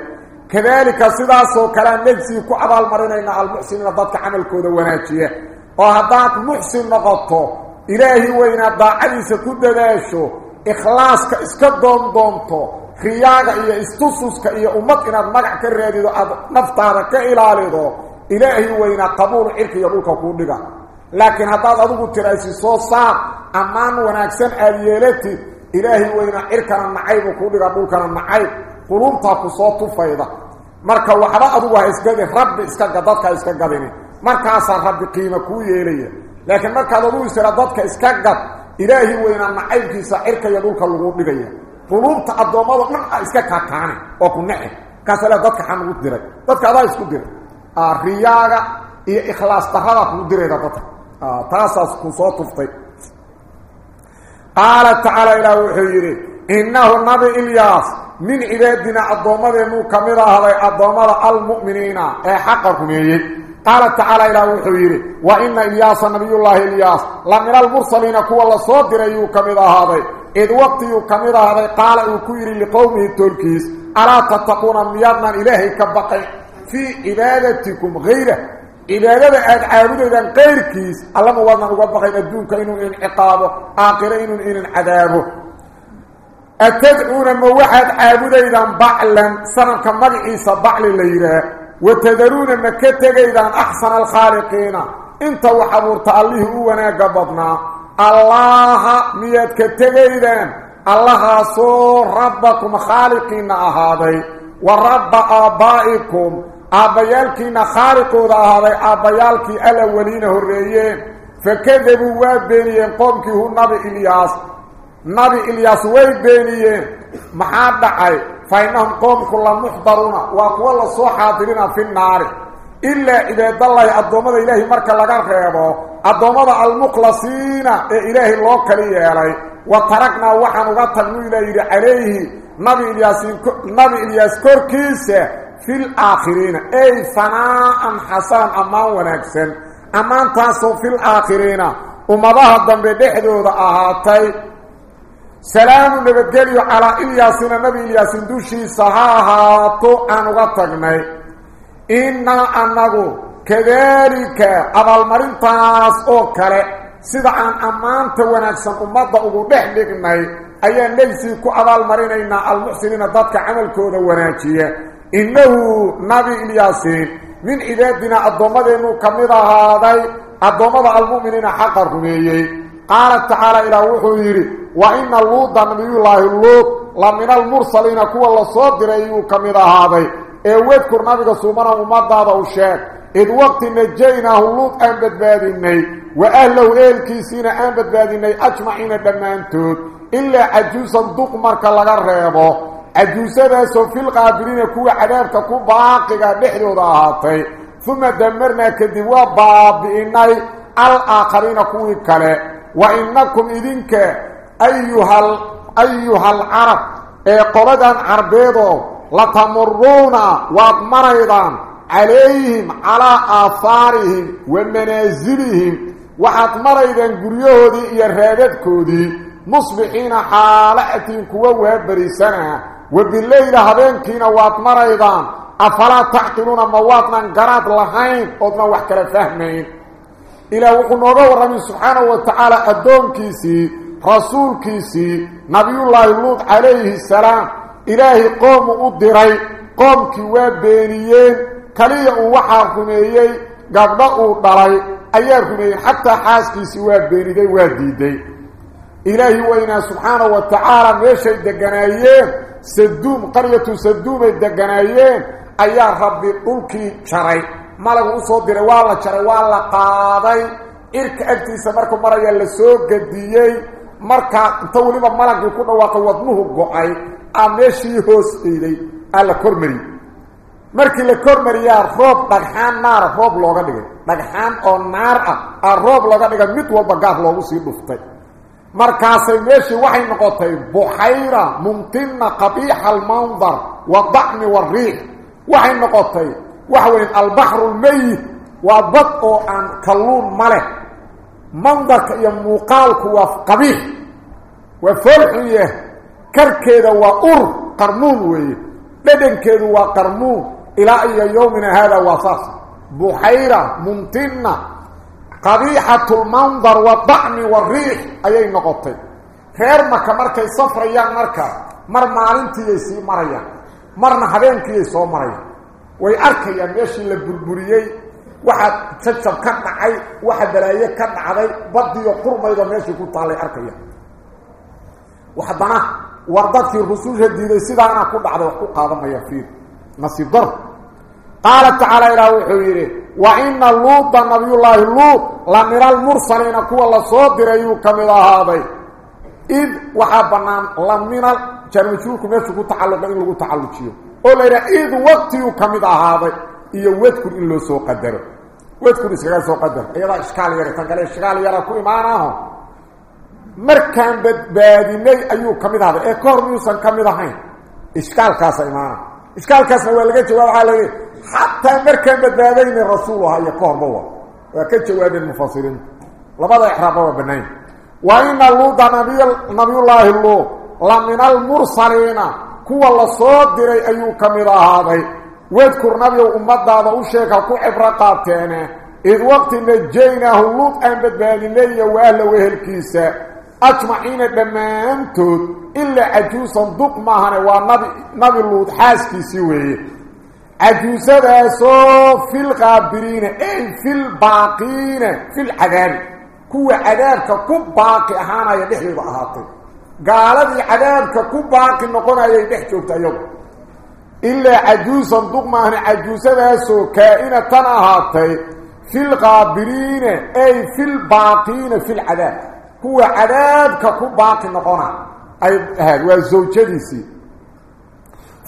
kadaalika sidaasoo kalea nejsii ku abaalmarinayna almuxsiniina dadka camalkooda wanaajiya oo haddaad muxsin noqoto ilaahi weynaa daacadiisa ku dadaasho ikhlaaska iska doondoonto riyaaga iyo istususka iyo ummad inaad magac ka raadido aad naftaada ka ilaalido ilaahi weynaa qabuul cirka iyo dhulka kuu dhiga laakiin haddaad adigu tiraysi soo saar ammaan wanaagsan aada yeelatid ilaahi weynaa cirkana nacaybu kuu dhiga dhulkana nacayb quluubtaa ku soo tufayda marka waxba adigu ha isgadin rabbi iska gad dadka iska gadini markaasaa rabbi qiimo kuu yeelaya laakiin markaad adugu isira dadka iska gad ilaahi weynaa nacaybkiisa cirka iyo dhulka lagu dhigaya quluubta addoommada dhan iska kaakaani oo ku nace markaasa le dadka xan ugu diray dadka adaa isku diray riyaaga iyo ikhlaas daradaa kugu dirayda dadka taasaas ku soo tuftay qaala tacaala ilaah wuxuu yidhi innahu nabi ilyaas min cibaadina addoommadeenuu ka mid ahday addoommada almu'miniina ee xaqa rumeeyey قال تعالى إلى وحيره وإن إلياس نبي الله إلياس لمن المرسلين قوى الله صدر يوكم اذا هذا. إذ وقت يوكم اذا هذا قال وكير لقومه التركيس ارا تتقون ميادنا إلهي كبقي؟ في عبادتكم غيره. إبادة أدعابده إذن غير كيس. اللهم وضعنا نقبق إن الدونك إن إعقابه آخرين إن عذابه. أتدعون موحد أدعابده إذن بعلا سنة كمال إيسا بعل الليلة. Waxaad caabudaydaan baclan sanamka magaciisa bacli la yidhaah watadaruuna ma ka tegaydaan axsana alkhaaliqiina inta wax abuurta allihii u wanaagga badnaa allaha miyaad ka tegaydaan allahaasoo rabbakum khaaliqiinna ahaaday wa rabba aabbaa'ikum aabbayaalkiina khaaliqooda ahaaday aabbayaalkii alaweliina فإنهم قوم كلهم محضرون وأقوى الله سوى حاضرنا في النار. إلا إذا دل الله أدوما إلهي مركا لغان خيبه. أدوما المخلصين إلهي الله كلي يا وتركنا وحن وطنو إليه عليه. نبي إلياس, إلياس كوركيس في الآخرين. أي فناء حسان أمان ونكسن. أمان تاسو في الآخرين. وما ذهب دم بيحدود آهاتي. Ilyaasina nabi ilyaasin dushiisa ha ahaato aan uga tagnay innaa annagu kadaalika abaalmarintaas oo kale sida aan ammaanta wanaagsan ummadda ugu dhex dhignay ayaan neysii ku abaalmarinaynaa almuxsiniina dadka camalkooda wanaajiya innahu nabi ilyaasiin min cibaadinaa addoommadeennu ka mid ahaaday addoommada almu'miniina xaqa rumeeyey قال تعالى إلى وحيري وإن اللوط نبي الله اللوط لمن المرسلين كوى الله صدر أيو كمدا هذا. إيه ويذكر نبيك سومنا ممد هذا الشيخ إذ وقت نجينا اللوط أنبت بعد الني وأهله إيه الكيسين أنبت بعد الني أجمعين بمانتوت إلا أجوسا دوق مركا لغا ريبو. أجوسا بسو في القادرين كوى عذابك كوى باقيك بحيودا هاتي ثم دمرنا كدواب بإني الآخرين كوى يكالي وإنكم إذنك أيها, أيها العرب أي قلدا عربيضو لتمرون وأطمريضا عليهم على آثارهم ومنازلهم وأطمريضا قريودي إيا رابطكودي مصبحين حالاتين كووه بريسانا وبالليل هبينكين وأطمريضا أفلا تحتلون مواطنا قراد لهين أدنا وحكرا فهمين. Wa bileyla habeenkiina waad maraydaan afalaa tacqiluuna ma waadnan garaad lahayn oodnan wax kala fahmayn ilaah wuxuu nooga warramay subxaanahu wa tacaala addoonkiisii rasuulkiisii nabiyullaahi luud calayhi salaam ilaahay qoomu u diray qoomkii waa beeniyeen kaliya uu waxaa rumeeyey gabdho uu dhalay ayaa wa malagu usoo diray waa la jaray waa la qaaday cirka agtiisa markuu maraya la soo gadiyey markaa inta weliba malagii ku dhawaaqay wadnuhu go-ay aa meeshii hoos eeday aa la kormariyey markii la kormariyaa roob dhagxaan naara roob looga dhigay dhagxaan oo naar ah aa roob looga dhigay mid walba gaaf loogu sii dhuftay markaasay meeshii waxay noqotay buxayra mumtina qabiixa almandar wadacmi wariix waxay noqotay وحوين البحر المي وبطء عن كلون ملح. منظرك يموقالك وقبيح وفرحية كركيدة وقر قرنون وي. لدن كيدة وقرنون إلى أي يومنا هذا وصاص. بحيرة ممتنة. قبيحة المنظر والضعم والريح. أي نقطة. خير ما كمرك صفر أيام مركة مر مالنتي يسي مريا. مر نحبينك يسي مريا. Way arkayaan meeshii la burburiyey waxa jajab ka dhacay waxa balaaye ka dhacday badiyo qurmayda meeshii ku taallay arkayaan haddana war dadkii rususha diiday sidaana ku dhacday wax ku qaadamaya fiir nasiib dar qaala tacaala ilaah wuxuu yidhi wa ina luuda nabiyullaahi luud la min almursaliina kuwa la soo dirayuu ka mid ahaaday id waxaa bannaan la ولا رايد وقتي وكمد هذا يودكم ان لو سو قدر ودكم اسكا سو قدر اي لا اشكال يا تنقل اشكال يا كل ما راه مركان بادني ايو كمد هذا اي كور نيوسن كمد هين اشكال كاس ما اشكال كاس ولا جت ولا علي حتى مركان بدادين الرسول هي كور بوا وكيت جواب المفاصلين لبدا احرابوا بنين وان الله نبي الله لمن المرسلين كو الله صوت ديري ايو كاميرا هذه واذكر نبي امه دا أو كو عبره قاتين اذ وقت ما جينا هلوط ان بدالي واهل وهلكيسا اجمعين بما أنتم الا اجو صندوق ما هن ونبي نبي لوط حاسكي سوي اجو سدا سو في القابرين اي في الباقين في العذاب كو عذابك كو باقي هانا يدحي بهاطي gaaladii cadaabka ku baaqi noqonayay dhex joogta iyagu ilaa cajuusan duq maahane cajuusadaasoo kaa-inatan ahaatay filqaabiriina ay filbaaqiina filcadaab kuwa cadaabka ku baaqi noqona ay ahayd waa zawjadiisii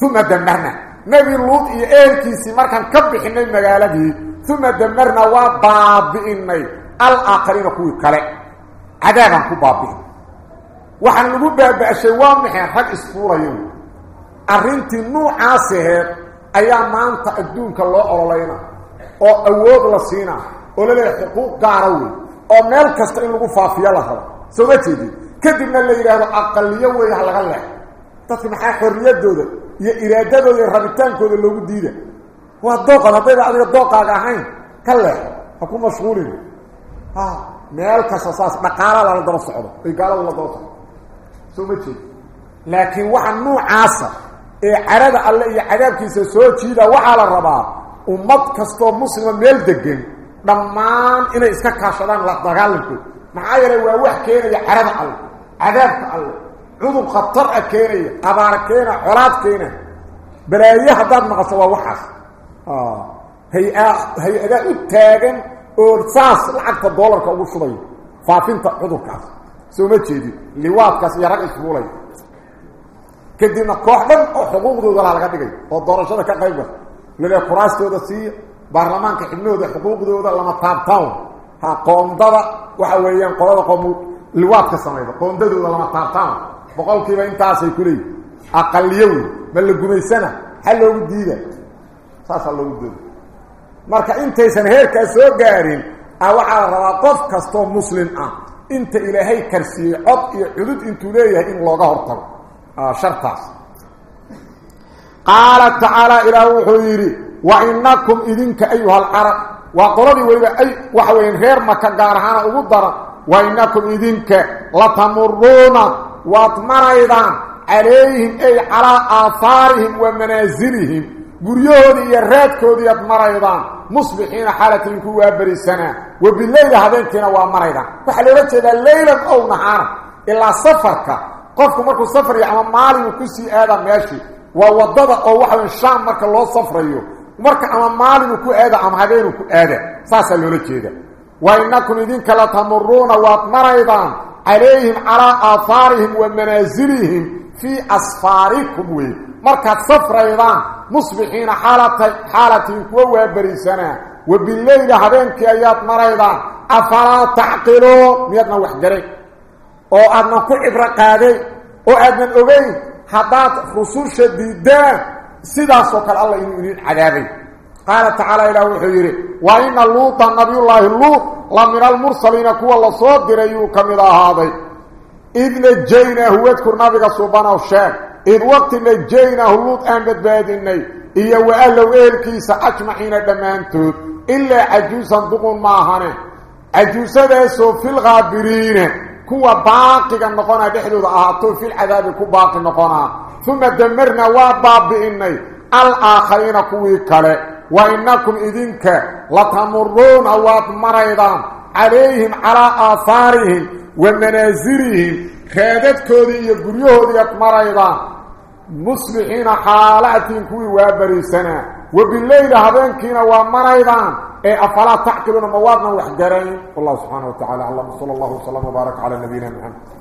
uma damarna nebi luud iyo eelkiisii markaan ka bixinay magaaladii uma damarna waa baabi'inay alaakhariina kuwii kale cadaabaan ku baabi'in waxaan lagu baaba-shay waa maxay rag isfuulayo arrintii nuucaas aheed ayaa maanta adduunka loo ololayna oo awood la siina oo la leeyahay xuquuq gaara wey oo meel kasta in lagu faafiyo la rabo soo ma jeedin kadibna la yidhaahdo aqaliyo wey ha laga leex dadka maxaa xorriyadooda iyo iraadadooda iyo rabitaankooda loogu diida waa dooqad haddayba adiga dooqaaga ahayn ka leex ha ku mashquulin meel kasta saas dhaqaala lala daba socdo ay gaalada la daba socdo سومتي لكن وحا نو عاصر اي عرب الله يا عرب كيس سو جيدا وحا لا ربا امه كاستو مسلم ميل دغين ضمان ان اسكا كاشدان لا دغالك ما غير هو وح كين يا عرب الله عذاب الله عذب خطر اكيري اباركينا حرات كينا براي حد ما سوا وحا آه هي هي اذا اتاغن اورساس لعقت الدولار كو شوي فاطمه عذب كاف soo ma jeedin liwaadkaas iyo rag isfuulay kadibna koox dhan oo xuquuqdooda la laga dhigay oo doorashada ka qayb gala laleeya kuraastooda siiya baarlamaanka xibnahooda xuquuqdooda lama taabtaan ha qoomdada waxa weeyaan qolada qoom liwaadka samayda qoondadooda lama taabtaan boqolkiiba intaasay ku leeyihin aqaliyo wey ma la gumaysana ha loogu diida saasaa loogu dooda marka intaysan heerkaas soo gaarin a waxaa la rabaa qof kastoo muslim ah انت الهي كرسي عط يعدد انتو ليه ان الله غهر طب شرطة قال تعالى إلهو حذيري وإنكم إذنك أيها العرب وقردي وإذا أي وحوين غير ما مكان قارحان أبدر وإنكم إذنك لتمرون واتمر أيضا عليهم أي على آثارهم ومنازلهم guryahoodii iyo raadkoodii aad maraydaan musbixiina xaalatiinku waa berisanaa wa bileyla habeenkiina waa maraydaan waxaa loola jeedaa leylan ow nahaana ilaa safarka qofku markuu safrayo ama maalinu kusii aada meeshii waa wadada oo waxa shaam marka loo safrayo marka ama maalinu ku aada ama habeenu ku aada saasaa loola jeeda wa inakum idinka latamuruuna waad maraydaan calayhim calaa aahaarihim wa manaasilihim في أسفاركم مركز صفر أيضا. مصبحين حالة حالة وهو بريسنا وبالليل هذينك أيات مريضا أفلا تعقلون؟ ميادنا وحجري. أو أدنا كل إبرق هذي أو أدنا الأبي حدات خصوص شديدة. سيدة سوكال الله إني عذابي. قال تعالى إلى وحجري وإن اللوطة نبي الله اللوط لمن المرسلين كوالله صوت أيوك من هذا soo diray yuu ka mid ahaaday id najaynaahu wadkur nabiga subanow sheeg id waqti najaynaahu luut aan badbaadinay iyo wa ahlow eelkiisa ajmaciina dhammaantood ilaa cajuusan duqun maahane cajuusadaasoo filkhaabiriina kuwa baaqiga noqonaa dhexdooda ahaato filcadaabi ku baaqi noqonaa uma damarnaa waa baabi'inay alaakhariina kuwii kale wa inakum idinka latamuruuna ومنازله خادت كودي قريوه ديك مريضا مصلحين حالاتهم كوي وابري سنة. وبالليل هذين كينا ومريضا اي أفلا تحكي لنا موادنا وحجرين الله سبحانه وتعالى اللهم صلى الله وسلم وبارك على نبينا محمد.